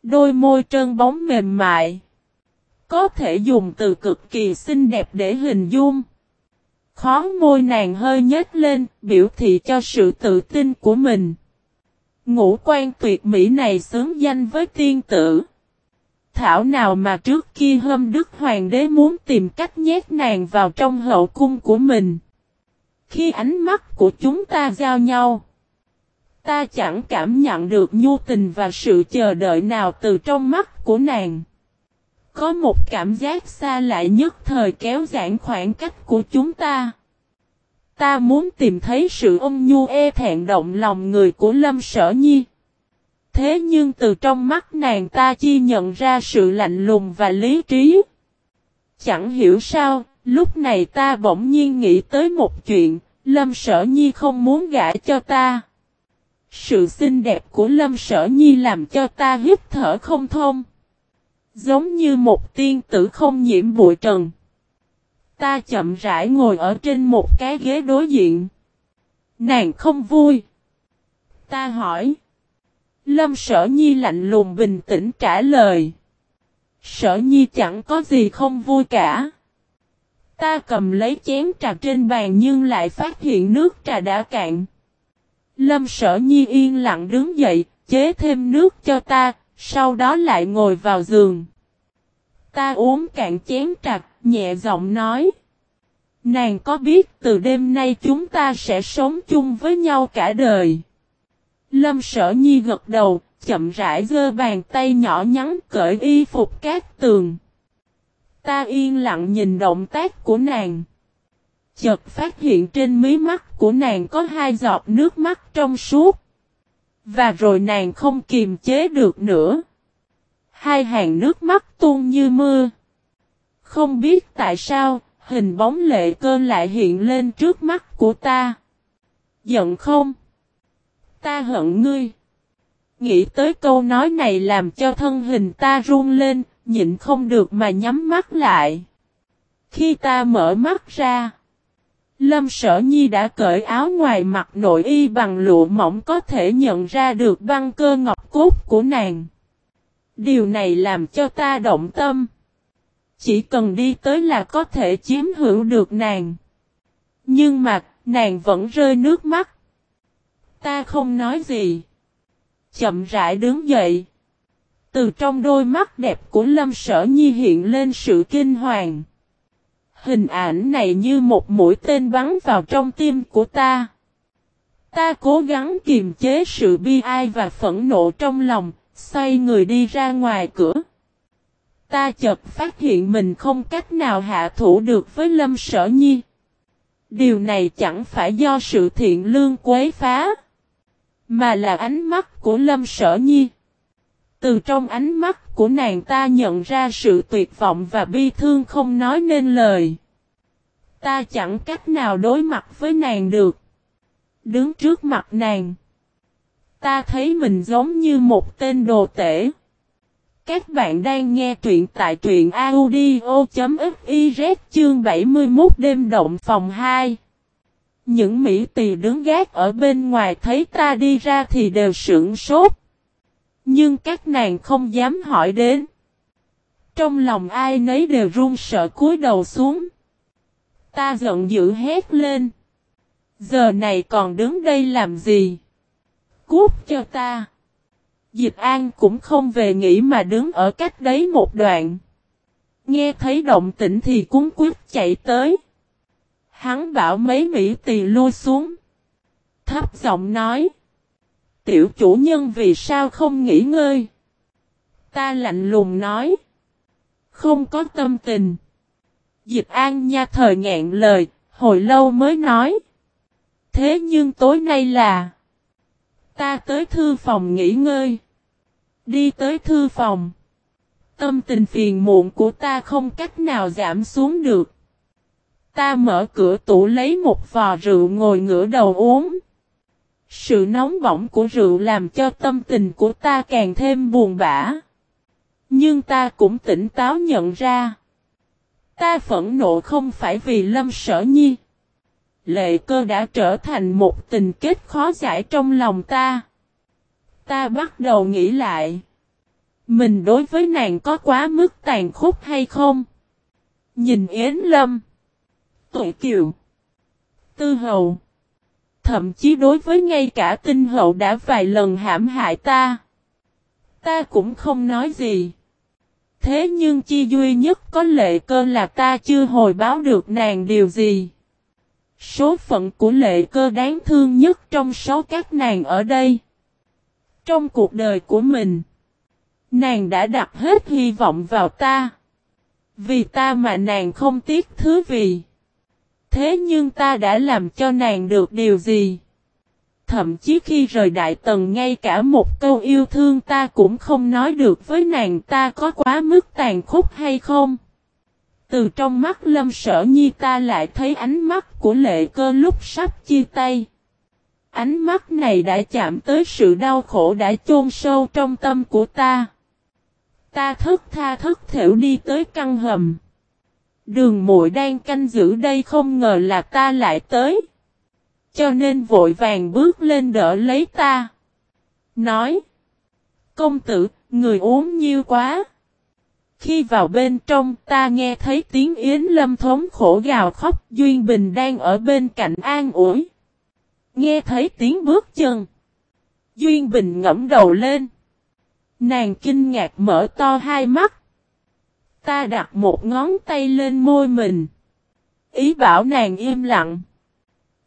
Speaker 1: Đôi môi trơn bóng mềm mại. Có thể dùng từ cực kỳ xinh đẹp để hình dung. Khó môi nàng hơi nhếch lên, biểu thị cho sự tự tin của mình. Ngũ quan tuyệt mỹ này xứng danh với tiên tử. Thảo nào mà trước kia hâm đức hoàng đế muốn tìm cách nhét nàng vào trong hậu cung của mình. Khi ánh mắt của chúng ta giao nhau, ta chẳng cảm nhận được nhu tình và sự chờ đợi nào từ trong mắt của nàng. Có một cảm giác xa lạ nhất thời kéo giãn khoảng cách của chúng ta. Ta muốn tìm thấy sự ôn nhu e thẹn động lòng người của Lâm Sở Nhi. Thế nhưng từ trong mắt nàng ta chi nhận ra sự lạnh lùng và lý trí. Chẳng hiểu sao, lúc này ta bỗng nhiên nghĩ tới một chuyện, Lâm Sở Nhi không muốn gả cho ta. Sự xinh đẹp của Lâm Sở Nhi làm cho ta hít thở không thông. Giống như một tiên tử không nhiễm bụi trần. Ta chậm rãi ngồi ở trên một cái ghế đối diện. Nàng không vui. Ta hỏi. Lâm sở nhi lạnh lùng bình tĩnh trả lời. Sở nhi chẳng có gì không vui cả. Ta cầm lấy chén trà trên bàn nhưng lại phát hiện nước trà đã cạn. Lâm sở nhi yên lặng đứng dậy, chế thêm nước cho ta, sau đó lại ngồi vào giường. Ta uống cạn chén trà, nhẹ giọng nói. Nàng có biết từ đêm nay chúng ta sẽ sống chung với nhau cả đời. Lâm sở nhi gật đầu, chậm rãi giơ bàn tay nhỏ nhắn cởi y phục cát tường. Ta yên lặng nhìn động tác của nàng. Chợt phát hiện trên mí mắt của nàng có hai giọt nước mắt trong suốt. Và rồi nàng không kiềm chế được nữa. Hai hàng nước mắt tuôn như mưa. Không biết tại sao, hình bóng lệ cơ lại hiện lên trước mắt của ta. Giận không? Ta hận ngươi. Nghĩ tới câu nói này làm cho thân hình ta run lên, nhịn không được mà nhắm mắt lại. Khi ta mở mắt ra, Lâm Sở Nhi đã cởi áo ngoài mặc nội y bằng lụa mỏng có thể nhận ra được băng cơ ngọc cốt của nàng. Điều này làm cho ta động tâm. Chỉ cần đi tới là có thể chiếm hữu được nàng. Nhưng mà, nàng vẫn rơi nước mắt. Ta không nói gì. Chậm rãi đứng dậy. Từ trong đôi mắt đẹp của Lâm Sở Nhi hiện lên sự kinh hoàng. Hình ảnh này như một mũi tên bắn vào trong tim của ta. Ta cố gắng kiềm chế sự bi ai và phẫn nộ trong lòng, xoay người đi ra ngoài cửa. Ta chợt phát hiện mình không cách nào hạ thủ được với Lâm Sở Nhi. Điều này chẳng phải do sự thiện lương quấy phá, mà là ánh mắt của Lâm Sở Nhi. Từ trong ánh mắt của nàng ta nhận ra sự tuyệt vọng và bi thương không nói nên lời. Ta chẳng cách nào đối mặt với nàng được. Đứng trước mặt nàng. Ta thấy mình giống như một tên đồ tể. Các bạn đang nghe truyện tại truyện audio.fiz chương 71 đêm động phòng 2. Những Mỹ tỳ đứng gác ở bên ngoài thấy ta đi ra thì đều sửng sốt. Nhưng các nàng không dám hỏi đến. Trong lòng ai nấy đều run sợ cúi đầu xuống. Ta giận dữ hét lên. Giờ này còn đứng đây làm gì? Cút cho ta. Dịch An cũng không về nghỉ mà đứng ở cách đấy một đoạn. Nghe thấy động tĩnh thì cuốn quyết chạy tới. Hắn bảo mấy Mỹ tỳ lui xuống. Thấp giọng nói. Tiểu chủ nhân vì sao không nghỉ ngơi? Ta lạnh lùng nói. Không có tâm tình. Dịch an nha thời ngạn lời, hồi lâu mới nói. Thế nhưng tối nay là. Ta tới thư phòng nghỉ ngơi. Đi tới thư phòng. Tâm tình phiền muộn của ta không cách nào giảm xuống được. Ta mở cửa tủ lấy một vò rượu ngồi ngửa đầu uống. Sự nóng bỏng của rượu làm cho tâm tình của ta càng thêm buồn bã. Nhưng ta cũng tỉnh táo nhận ra. Ta phẫn nộ không phải vì lâm sở nhi. Lệ cơ đã trở thành một tình kết khó giải trong lòng ta. Ta bắt đầu nghĩ lại. Mình đối với nàng có quá mức tàn khốc hay không? Nhìn Yến Lâm. Tội kiều. Tư hầu. Thậm chí đối với ngay cả tinh hậu đã vài lần hãm hại ta. Ta cũng không nói gì. Thế nhưng chi duy nhất có lệ cơ là ta chưa hồi báo được nàng điều gì. Số phận của lệ cơ đáng thương nhất trong số các nàng ở đây. Trong cuộc đời của mình, nàng đã đặt hết hy vọng vào ta. Vì ta mà nàng không tiếc thứ vì. Thế nhưng ta đã làm cho nàng được điều gì? Thậm chí khi rời đại tần ngay cả một câu yêu thương ta cũng không nói được với nàng ta có quá mức tàn khốc hay không? Từ trong mắt lâm sở nhi ta lại thấy ánh mắt của lệ cơ lúc sắp chia tay. Ánh mắt này đã chạm tới sự đau khổ đã chôn sâu trong tâm của ta. Ta thức tha thức thểu đi tới căn hầm. Đường muội đang canh giữ đây không ngờ là ta lại tới. Cho nên vội vàng bước lên đỡ lấy ta. Nói. Công tử, người uống nhiêu quá. Khi vào bên trong, ta nghe thấy tiếng Yến Lâm thống khổ gào khóc, Duyên Bình đang ở bên cạnh an ủi. Nghe thấy tiếng bước chân. Duyên Bình ngẫm đầu lên. Nàng kinh ngạc mở to hai mắt. Ta đặt một ngón tay lên môi mình. Ý bảo nàng im lặng.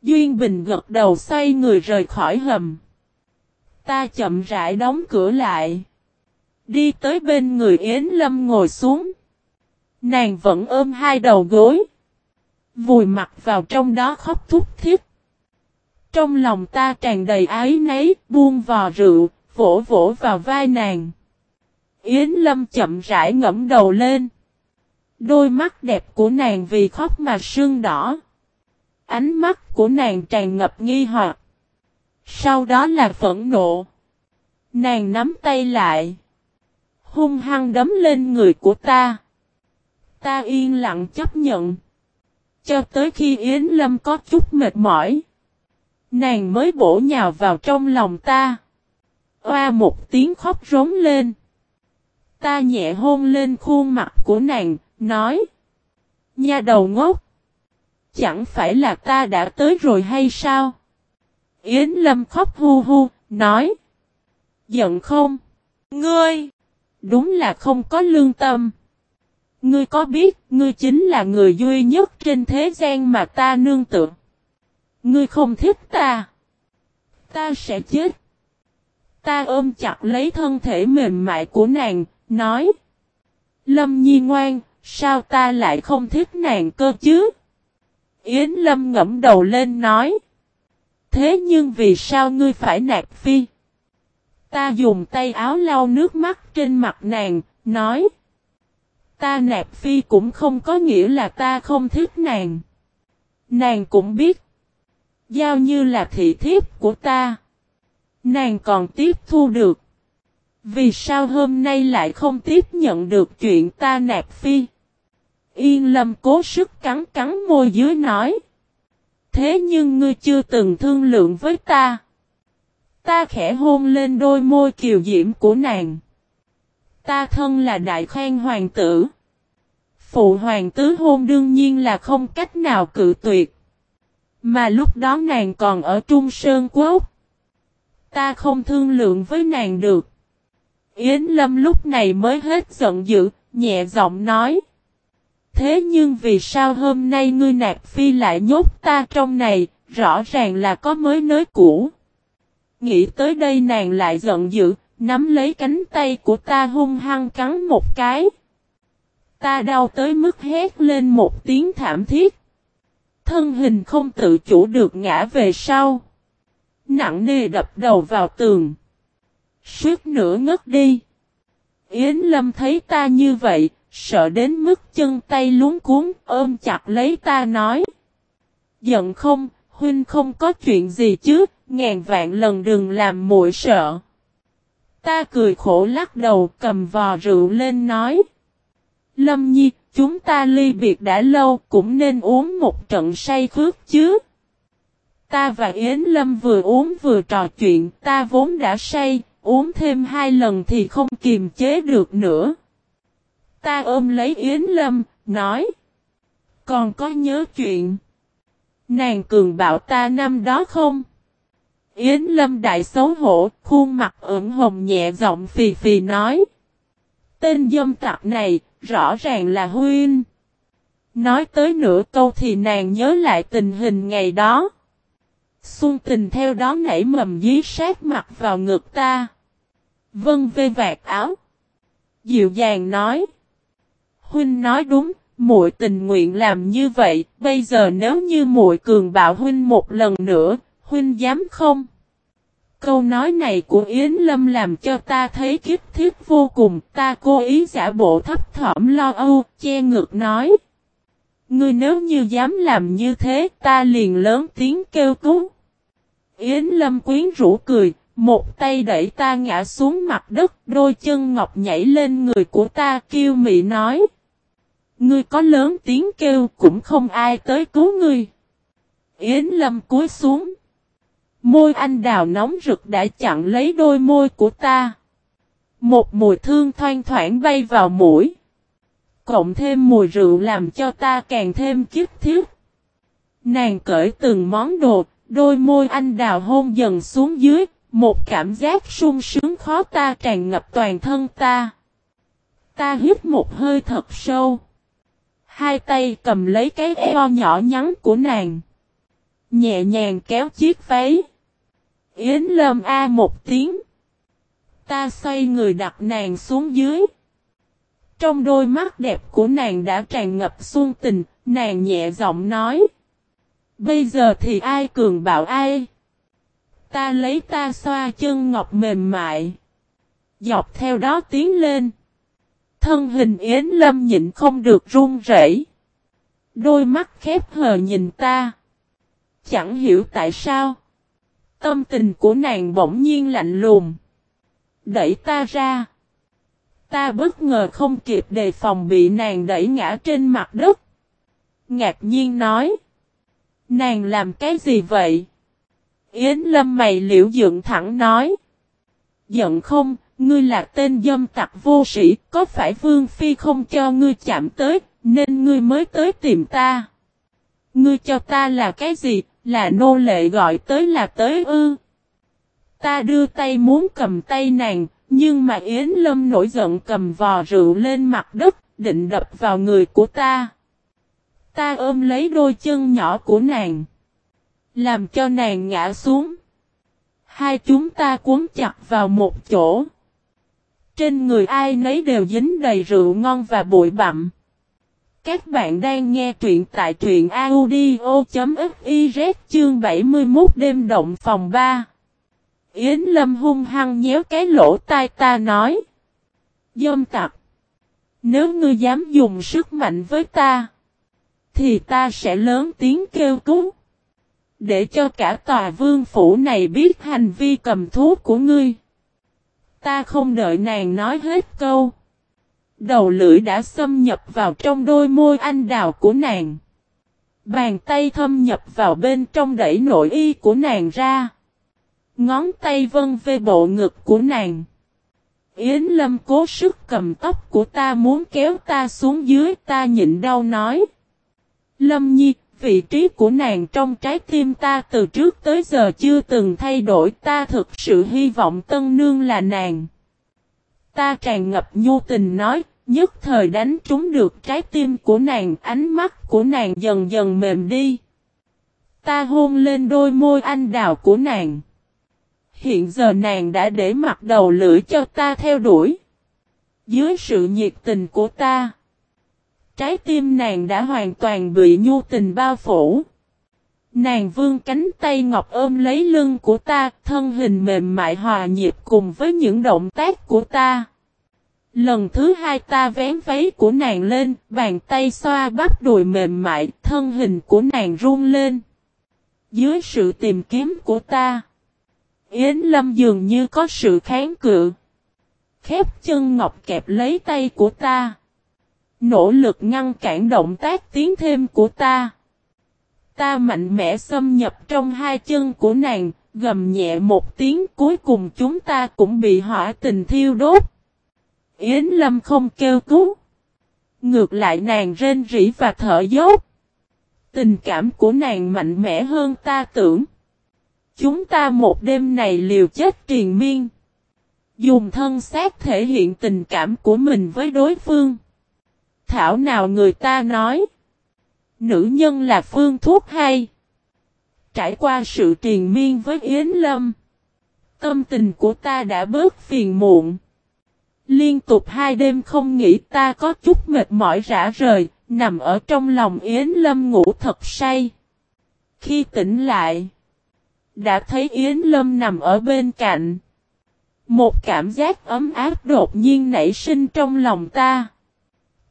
Speaker 1: Duyên Bình gật đầu xoay người rời khỏi hầm. Ta chậm rãi đóng cửa lại. Đi tới bên người Yến Lâm ngồi xuống. Nàng vẫn ôm hai đầu gối. Vùi mặt vào trong đó khóc thúc thiết. Trong lòng ta tràn đầy ái nấy, buông vò rượu, vỗ vỗ vào vai nàng. Yến Lâm chậm rãi ngẫm đầu lên. Đôi mắt đẹp của nàng vì khóc mà sưng đỏ. Ánh mắt của nàng tràn ngập nghi hoặc. Sau đó là phẫn nộ. Nàng nắm tay lại. Hung hăng đấm lên người của ta. Ta yên lặng chấp nhận. Cho tới khi Yến Lâm có chút mệt mỏi. Nàng mới bổ nhào vào trong lòng ta. Oa một tiếng khóc rống lên. Ta nhẹ hôn lên khuôn mặt của nàng, nói. Nha đầu ngốc. Chẳng phải là ta đã tới rồi hay sao? Yến Lâm khóc hu hu, nói. Giận không? Ngươi! Đúng là không có lương tâm. Ngươi có biết, ngươi chính là người duy nhất trên thế gian mà ta nương tựa. Ngươi không thích ta. Ta sẽ chết. Ta ôm chặt lấy thân thể mềm mại của nàng, nói. Lâm Nhi ngoan, sao ta lại không thích nàng cơ chứ? Yến Lâm ngẫm đầu lên nói. Thế nhưng vì sao ngươi phải nạt phi? Ta dùng tay áo lau nước mắt trên mặt nàng, nói. Ta nạp phi cũng không có nghĩa là ta không thích nàng. Nàng cũng biết. Giao như là thị thiếp của ta. Nàng còn tiếp thu được. Vì sao hôm nay lại không tiếp nhận được chuyện ta nạp phi? Yên lâm cố sức cắn cắn môi dưới nói. Thế nhưng ngươi chưa từng thương lượng với ta. Ta khẽ hôn lên đôi môi kiều diễm của nàng. Ta thân là đại khoan hoàng tử. Phụ hoàng tứ hôn đương nhiên là không cách nào cự tuyệt. Mà lúc đó nàng còn ở Trung Sơn Quốc. Ta không thương lượng với nàng được. Yến Lâm lúc này mới hết giận dữ, nhẹ giọng nói. Thế nhưng vì sao hôm nay ngươi nạp phi lại nhốt ta trong này, rõ ràng là có mới nới cũ. Nghĩ tới đây nàng lại giận dữ, nắm lấy cánh tay của ta hung hăng cắn một cái. Ta đau tới mức hét lên một tiếng thảm thiết. Thân hình không tự chủ được ngã về sau. Nặng nề đập đầu vào tường. Suốt nửa ngất đi. Yến Lâm thấy ta như vậy, sợ đến mức chân tay luống cuốn, ôm chặt lấy ta nói. Giận không, huynh không có chuyện gì chứ, ngàn vạn lần đừng làm muội sợ. Ta cười khổ lắc đầu cầm vò rượu lên nói. Lâm Nhi, chúng ta ly biệt đã lâu cũng nên uống một trận say khước chứ. Ta và Yến Lâm vừa uống vừa trò chuyện, ta vốn đã say, uống thêm hai lần thì không kiềm chế được nữa. Ta ôm lấy Yến Lâm, nói. Còn có nhớ chuyện. Nàng cường bảo ta năm đó không? Yến Lâm đại xấu hổ, khuôn mặt ửng hồng nhẹ giọng phì phì nói. Tên dâm tặc này, rõ ràng là Huynh. Nói tới nửa câu thì nàng nhớ lại tình hình ngày đó. Xuân tình theo đó nảy mầm dí sát mặt vào ngực ta. Vân vê vạt áo. Dịu dàng nói. Huynh nói đúng, muội tình nguyện làm như vậy, bây giờ nếu như muội cường bạo huynh một lần nữa, huynh dám không? Câu nói này của Yến Lâm làm cho ta thấy kiếp thiết vô cùng, ta cố ý giả bộ thấp thỏm lo âu, che ngược nói. Ngươi nếu như dám làm như thế, ta liền lớn tiếng kêu cứu. Yến Lâm quyến rũ cười, một tay đẩy ta ngã xuống mặt đất, đôi chân ngọc nhảy lên người của ta kêu mị nói. Ngươi có lớn tiếng kêu cũng không ai tới cứu ngươi. Yến Lâm cúi xuống. Môi anh đào nóng rực đã chặn lấy đôi môi của ta. Một mùi thương thoang thoảng bay vào mũi. Cộng thêm mùi rượu làm cho ta càng thêm kiếp thiết. Nàng cởi từng món đồ, đôi môi anh đào hôn dần xuống dưới, một cảm giác sung sướng khó ta tràn ngập toàn thân ta. Ta hít một hơi thật sâu. Hai tay cầm lấy cái eo nhỏ nhắn của nàng. Nhẹ nhàng kéo chiếc váy. Yến lâm a một tiếng. Ta xoay người đặt nàng xuống dưới. Trong đôi mắt đẹp của nàng đã tràn ngập xuân tình, nàng nhẹ giọng nói. Bây giờ thì ai cường bảo ai? Ta lấy ta xoa chân ngọc mềm mại. Dọc theo đó tiến lên. Thân hình Yến Lâm nhịn không được run rẩy. Đôi mắt khép hờ nhìn ta. Chẳng hiểu tại sao. Tâm tình của nàng bỗng nhiên lạnh lùng. Đẩy ta ra. Ta bất ngờ không kịp đề phòng bị nàng đẩy ngã trên mặt đất. Ngạc nhiên nói. Nàng làm cái gì vậy? Yến lâm mày liễu dựng thẳng nói. Giận không, ngươi là tên dâm tặc vô sĩ, có phải Vương Phi không cho ngươi chạm tới, nên ngươi mới tới tìm ta. Ngươi cho ta là cái gì, là nô lệ gọi tới là tới ư. Ta đưa tay muốn cầm tay nàng, nhưng mà Yến Lâm nổi giận cầm vò rượu lên mặt đất, định đập vào người của ta. Ta ôm lấy đôi chân nhỏ của nàng. Làm cho nàng ngã xuống. Hai chúng ta cuốn chặt vào một chỗ. Trên người ai nấy đều dính đầy rượu ngon và bụi bặm. Các bạn đang nghe truyện tại truyện audio.fiz chương 71 đêm động phòng 3. Yến Lâm hung hăng nhéo cái lỗ tai ta nói. Dâm tặc. Nếu ngươi dám dùng sức mạnh với ta. Thì ta sẽ lớn tiếng kêu cứu. Để cho cả tòa vương phủ này biết hành vi cầm thú của ngươi. Ta không đợi nàng nói hết câu. Đầu lưỡi đã xâm nhập vào trong đôi môi anh đào của nàng. Bàn tay thâm nhập vào bên trong đẩy nội y của nàng ra. Ngón tay vân về bộ ngực của nàng. Yến Lâm cố sức cầm tóc của ta muốn kéo ta xuống dưới ta nhịn đau nói. Lâm Nhi, vị trí của nàng trong trái tim ta từ trước tới giờ chưa từng thay đổi ta thực sự hy vọng tân nương là nàng. Ta tràn ngập nhu tình nói, nhất thời đánh trúng được trái tim của nàng, ánh mắt của nàng dần dần mềm đi. Ta hôn lên đôi môi anh đào của nàng. Hiện giờ nàng đã để mặt đầu lưỡi cho ta theo đuổi. Dưới sự nhiệt tình của ta, trái tim nàng đã hoàn toàn bị nhu tình bao phủ. Nàng vương cánh tay ngọc ôm lấy lưng của ta, thân hình mềm mại hòa nhịp cùng với những động tác của ta. Lần thứ hai ta vén váy của nàng lên, bàn tay xoa bắp đùi mềm mại, thân hình của nàng run lên. Dưới sự tìm kiếm của ta, Yến Lâm dường như có sự kháng cự. Khép chân ngọc kẹp lấy tay của ta. Nỗ lực ngăn cản động tác tiến thêm của ta. Ta mạnh mẽ xâm nhập trong hai chân của nàng, gầm nhẹ một tiếng cuối cùng chúng ta cũng bị hỏa tình thiêu đốt. Yến Lâm không kêu cứu. Ngược lại nàng rên rỉ và thở dốc. Tình cảm của nàng mạnh mẽ hơn ta tưởng. Chúng ta một đêm này liều chết triền miên. Dùng thân xác thể hiện tình cảm của mình với đối phương. Thảo nào người ta nói. Nữ nhân là phương thuốc hay. Trải qua sự triền miên với Yến Lâm. Tâm tình của ta đã bớt phiền muộn. Liên tục hai đêm không nghĩ ta có chút mệt mỏi rã rời, nằm ở trong lòng Yến Lâm ngủ thật say. Khi tỉnh lại, đã thấy Yến Lâm nằm ở bên cạnh. Một cảm giác ấm áp đột nhiên nảy sinh trong lòng ta.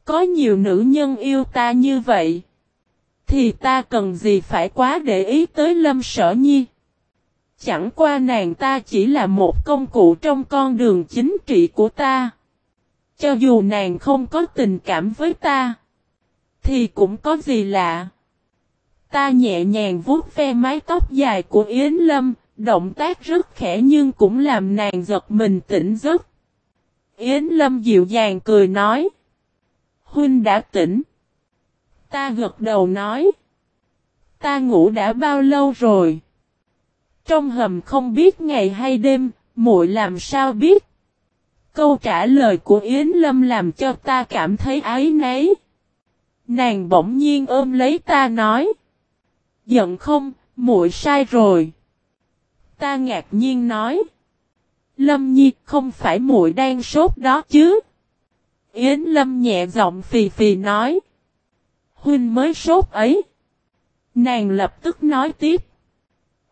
Speaker 1: Có nhiều nữ nhân yêu ta như vậy. Thì ta cần gì phải quá để ý tới Lâm Sở Nhi. Chẳng qua nàng ta chỉ là một công cụ trong con đường chính trị của ta. Cho dù nàng không có tình cảm với ta. Thì cũng có gì lạ. Ta nhẹ nhàng vuốt ve mái tóc dài của Yến Lâm. Động tác rất khẽ nhưng cũng làm nàng giật mình tỉnh giấc. Yến Lâm dịu dàng cười nói. Huynh đã tỉnh. Ta gật đầu nói. Ta ngủ đã bao lâu rồi? Trong hầm không biết ngày hay đêm, muội làm sao biết? Câu trả lời của Yến Lâm làm cho ta cảm thấy ái nấy. Nàng bỗng nhiên ôm lấy ta nói. Giận không, muội sai rồi. Ta ngạc nhiên nói. Lâm Nhi không phải muội đang sốt đó chứ. Yến Lâm nhẹ giọng phì phì nói. Huynh mới sốt ấy. Nàng lập tức nói tiếp.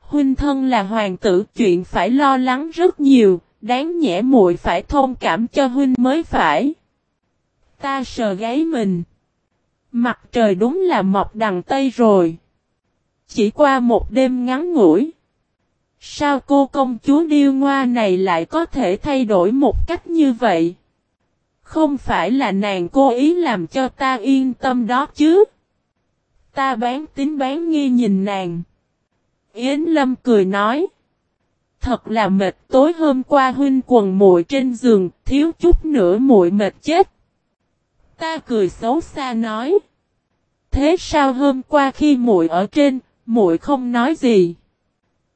Speaker 1: Huynh thân là hoàng tử chuyện phải lo lắng rất nhiều, đáng nhẽ muội phải thông cảm cho huynh mới phải. Ta sờ gáy mình. Mặt trời đúng là mọc đằng Tây rồi. Chỉ qua một đêm ngắn ngủi. Sao cô công chúa điêu ngoa này lại có thể thay đổi một cách như vậy? Không phải là nàng cố ý làm cho ta yên tâm đó chứ. Ta bán tính bán nghi nhìn nàng. Yến Lâm cười nói. Thật là mệt tối hôm qua huynh quần muội trên giường, thiếu chút nữa muội mệt chết. Ta cười xấu xa nói. Thế sao hôm qua khi muội ở trên, muội không nói gì?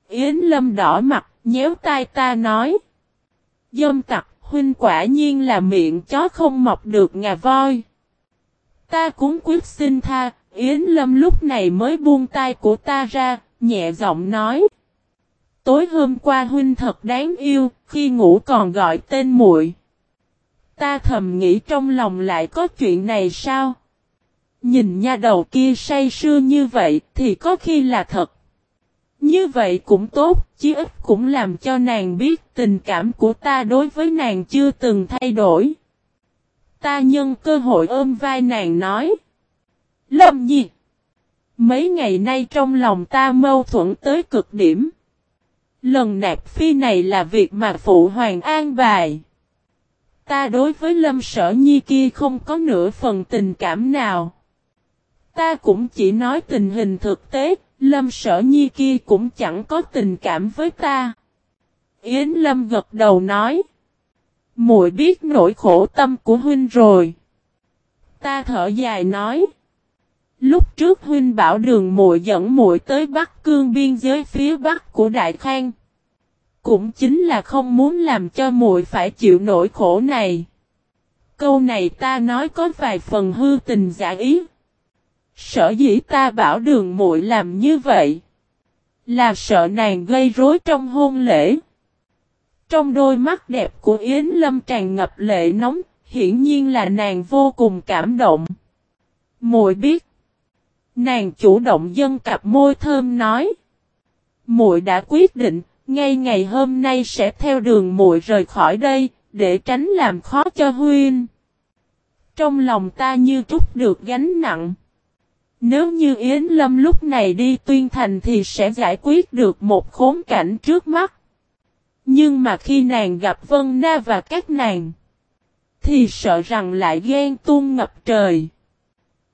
Speaker 1: Yến Lâm đỏ mặt, nhéo tai ta nói. Dâm tặc, huynh quả nhiên là miệng chó không mọc được ngà voi. Ta cũng quyết xin tha, Yến Lâm lúc này mới buông tay của ta ra, nhẹ giọng nói. Tối hôm qua huynh thật đáng yêu, khi ngủ còn gọi tên muội. Ta thầm nghĩ trong lòng lại có chuyện này sao? Nhìn nha đầu kia say sưa như vậy thì có khi là thật. Như vậy cũng tốt, chí ít cũng làm cho nàng biết tình cảm của ta đối với nàng chưa từng thay đổi. Ta nhân cơ hội ôm vai nàng nói. Lâm nhi! Mấy ngày nay trong lòng ta mâu thuẫn tới cực điểm. Lần nạp phi này là việc mà phụ hoàng an bài. Ta đối với lâm sở nhi kia không có nửa phần tình cảm nào. Ta cũng chỉ nói tình hình thực tế, lâm sở nhi kia cũng chẳng có tình cảm với ta. Yến lâm gật đầu nói. muội biết nỗi khổ tâm của huynh rồi. Ta thở dài nói. Lúc trước huynh bảo đường muội dẫn muội tới Bắc Cương biên giới phía Bắc của Đại Khang. Cũng chính là không muốn làm cho muội phải chịu nỗi khổ này. Câu này ta nói có vài phần hư tình giả ý. Sở dĩ ta bảo đường muội làm như vậy. Là sợ nàng gây rối trong hôn lễ. Trong đôi mắt đẹp của Yến Lâm tràn ngập lệ nóng, hiển nhiên là nàng vô cùng cảm động. Muội biết. Nàng chủ động dân cặp môi thơm nói. Muội đã quyết định, ngay ngày hôm nay sẽ theo đường muội rời khỏi đây, để tránh làm khó cho huynh. Trong lòng ta như trút được gánh nặng. Nếu như Yến Lâm lúc này đi tuyên thành thì sẽ giải quyết được một khốn cảnh trước mắt. Nhưng mà khi nàng gặp Vân Na và các nàng, thì sợ rằng lại ghen tuôn ngập trời.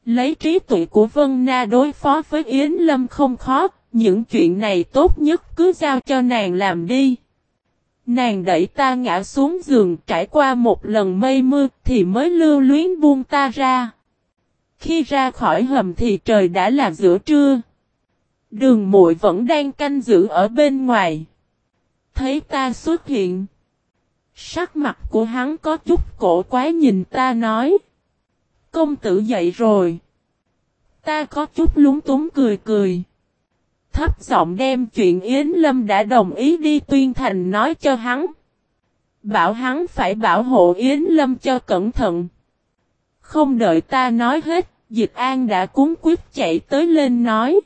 Speaker 1: Lấy trí tuệ của Vân Na đối phó với Yến Lâm không khó, những chuyện này tốt nhất cứ giao cho nàng làm đi. Nàng đẩy ta ngã xuống giường trải qua một lần mây mưa thì mới lưu luyến buông ta ra. Khi ra khỏi hầm thì trời đã là giữa trưa. Đường muội vẫn đang canh giữ ở bên ngoài. Thấy ta xuất hiện. Sắc mặt của hắn có chút cổ quái nhìn ta nói. Công tử dậy rồi. Ta có chút lúng túng cười cười. Thấp giọng đem chuyện Yến Lâm đã đồng ý đi tuyên thành nói cho hắn. Bảo hắn phải bảo hộ Yến Lâm cho cẩn thận. Không đợi ta nói hết, Dịch An đã cúng quyết chạy tới lên nói.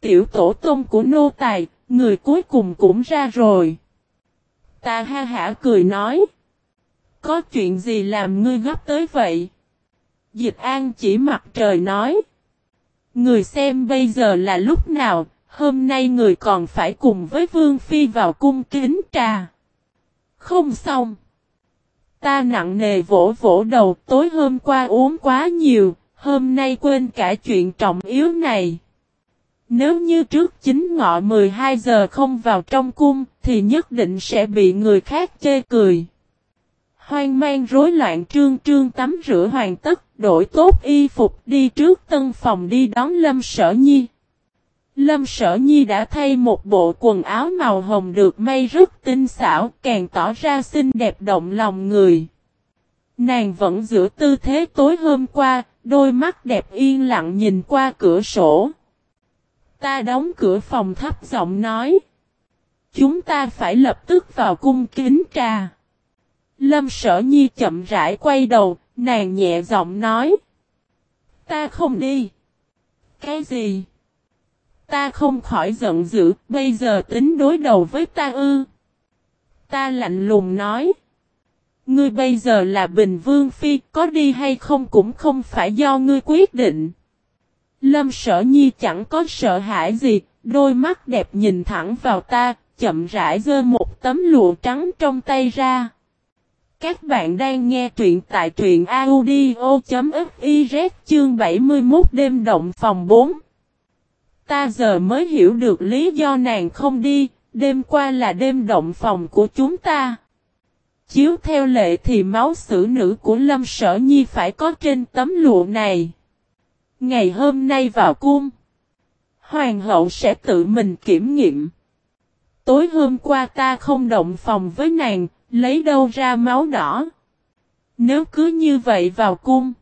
Speaker 1: Tiểu tổ tông của nô tài, người cuối cùng cũng ra rồi. Ta ha hả cười nói. Có chuyện gì làm ngươi gấp tới vậy? Dịch An chỉ mặt trời nói. Người xem bây giờ là lúc nào, hôm nay người còn phải cùng với Vương Phi vào cung kính trà. Không xong. Ta nặng nề vỗ vỗ đầu tối hôm qua uống quá nhiều, hôm nay quên cả chuyện trọng yếu này. Nếu như trước chính ngọ 12 giờ không vào trong cung, thì nhất định sẽ bị người khác chê cười. Hoang mang rối loạn trương trương tắm rửa hoàn tất, đổi tốt y phục đi trước tân phòng đi đón Lâm Sở Nhi. Lâm Sở Nhi đã thay một bộ quần áo màu hồng được may rất tinh xảo, càng tỏ ra xinh đẹp động lòng người. Nàng vẫn giữ tư thế tối hôm qua, đôi mắt đẹp yên lặng nhìn qua cửa sổ. Ta đóng cửa phòng thấp giọng nói. Chúng ta phải lập tức vào cung kính trà. Lâm sở nhi chậm rãi quay đầu, nàng nhẹ giọng nói. Ta không đi. Cái gì? Ta không khỏi giận dữ, bây giờ tính đối đầu với ta ư. Ta lạnh lùng nói. Ngươi bây giờ là Bình Vương Phi, có đi hay không cũng không phải do ngươi quyết định. Lâm sở nhi chẳng có sợ hãi gì, đôi mắt đẹp nhìn thẳng vào ta, chậm rãi dơ một tấm lụa trắng trong tay ra. Các bạn đang nghe truyện tại truyện audio.fiz chương 71 đêm động phòng 4. Ta giờ mới hiểu được lý do nàng không đi, đêm qua là đêm động phòng của chúng ta. Chiếu theo lệ thì máu xử nữ của Lâm Sở Nhi phải có trên tấm lụa này. Ngày hôm nay vào cung, Hoàng hậu sẽ tự mình kiểm nghiệm. Tối hôm qua ta không động phòng với nàng, lấy đâu ra máu đỏ. Nếu cứ như vậy vào cung,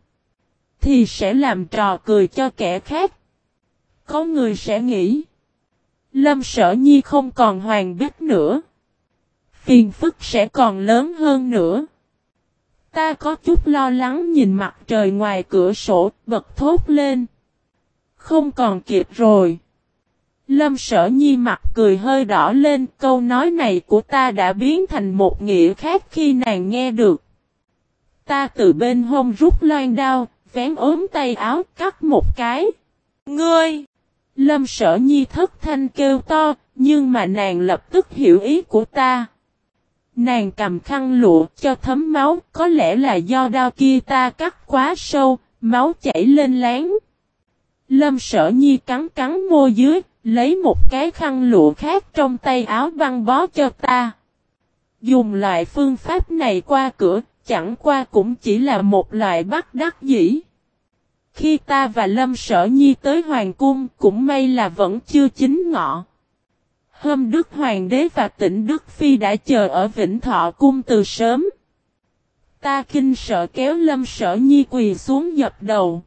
Speaker 1: thì sẽ làm trò cười cho kẻ khác. Có người sẽ nghĩ, Lâm Sở Nhi không còn hoàng bích nữa. Phiền phức sẽ còn lớn hơn nữa. Ta có chút lo lắng nhìn mặt trời ngoài cửa sổ, bật thốt lên. Không còn kịp rồi. Lâm sở nhi mặt cười hơi đỏ lên, câu nói này của ta đã biến thành một nghĩa khác khi nàng nghe được. Ta từ bên hông rút loan đao, vén ốm tay áo, cắt một cái. Ngươi! Lâm sở nhi thất thanh kêu to, nhưng mà nàng lập tức hiểu ý của ta. Nàng cầm khăn lụa cho thấm máu, có lẽ là do đao kia ta cắt quá sâu, máu chảy lên láng. Lâm sở nhi cắn cắn môi dưới, lấy một cái khăn lụa khác trong tay áo băng bó cho ta. Dùng loại phương pháp này qua cửa, chẳng qua cũng chỉ là một loại bắt đắc dĩ. Khi ta và Lâm Sở Nhi tới Hoàng Cung cũng may là vẫn chưa chính ngọ. Hôm Đức Hoàng đế và tỉnh Đức Phi đã chờ ở Vĩnh Thọ Cung từ sớm. Ta kinh sợ kéo Lâm Sở Nhi quỳ xuống dập đầu.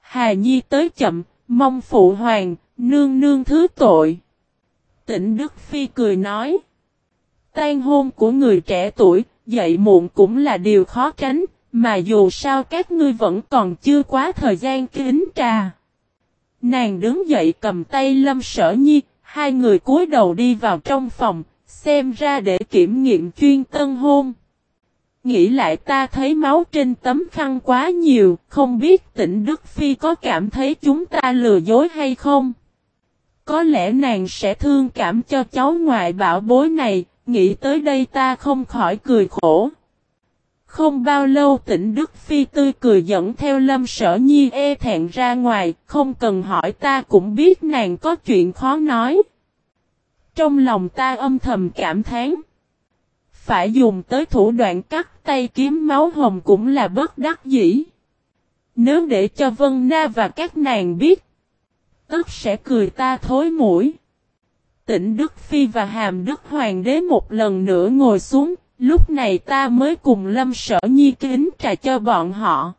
Speaker 1: Hà Nhi tới chậm, mong phụ hoàng, nương nương thứ tội. Tỉnh Đức Phi cười nói. Tan hôn của người trẻ tuổi, dậy muộn cũng là điều khó tránh, mà dù sao các ngươi vẫn còn chưa quá thời gian kính trà. Nàng đứng dậy cầm tay Lâm Sở Nhi, hai người cúi đầu đi vào trong phòng, xem ra để kiểm nghiệm chuyên tân hôn. Nghĩ lại ta thấy máu trên tấm khăn quá nhiều, không biết tỉnh Đức Phi có cảm thấy chúng ta lừa dối hay không? Có lẽ nàng sẽ thương cảm cho cháu ngoại bảo bối này, nghĩ tới đây ta không khỏi cười khổ. Không bao lâu tỉnh Đức Phi tươi cười dẫn theo lâm sở nhi e thẹn ra ngoài, không cần hỏi ta cũng biết nàng có chuyện khó nói. Trong lòng ta âm thầm cảm thán. Phải dùng tới thủ đoạn cắt tay kiếm máu hồng cũng là bất đắc dĩ. Nếu để cho Vân Na và các nàng biết, tất sẽ cười ta thối mũi. Tỉnh Đức Phi và Hàm Đức Hoàng đế một lần nữa ngồi xuống, Lúc này ta mới cùng Lâm Sở Nhi kính trà cho bọn họ.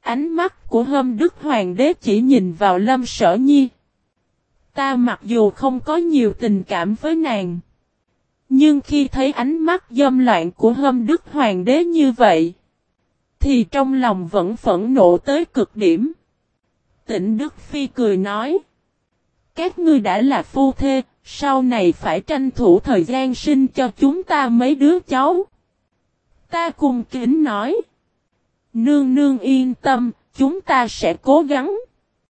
Speaker 1: Ánh mắt của hâm đức hoàng đế chỉ nhìn vào Lâm Sở Nhi. Ta mặc dù không có nhiều tình cảm với nàng. Nhưng khi thấy ánh mắt dâm loạn của hâm đức hoàng đế như vậy. Thì trong lòng vẫn phẫn nộ tới cực điểm. Tịnh Đức Phi cười nói. Các ngươi đã là phu thê, sau này phải tranh thủ thời gian sinh cho chúng ta mấy đứa cháu. Ta cùng kính nói. Nương nương yên tâm, chúng ta sẽ cố gắng.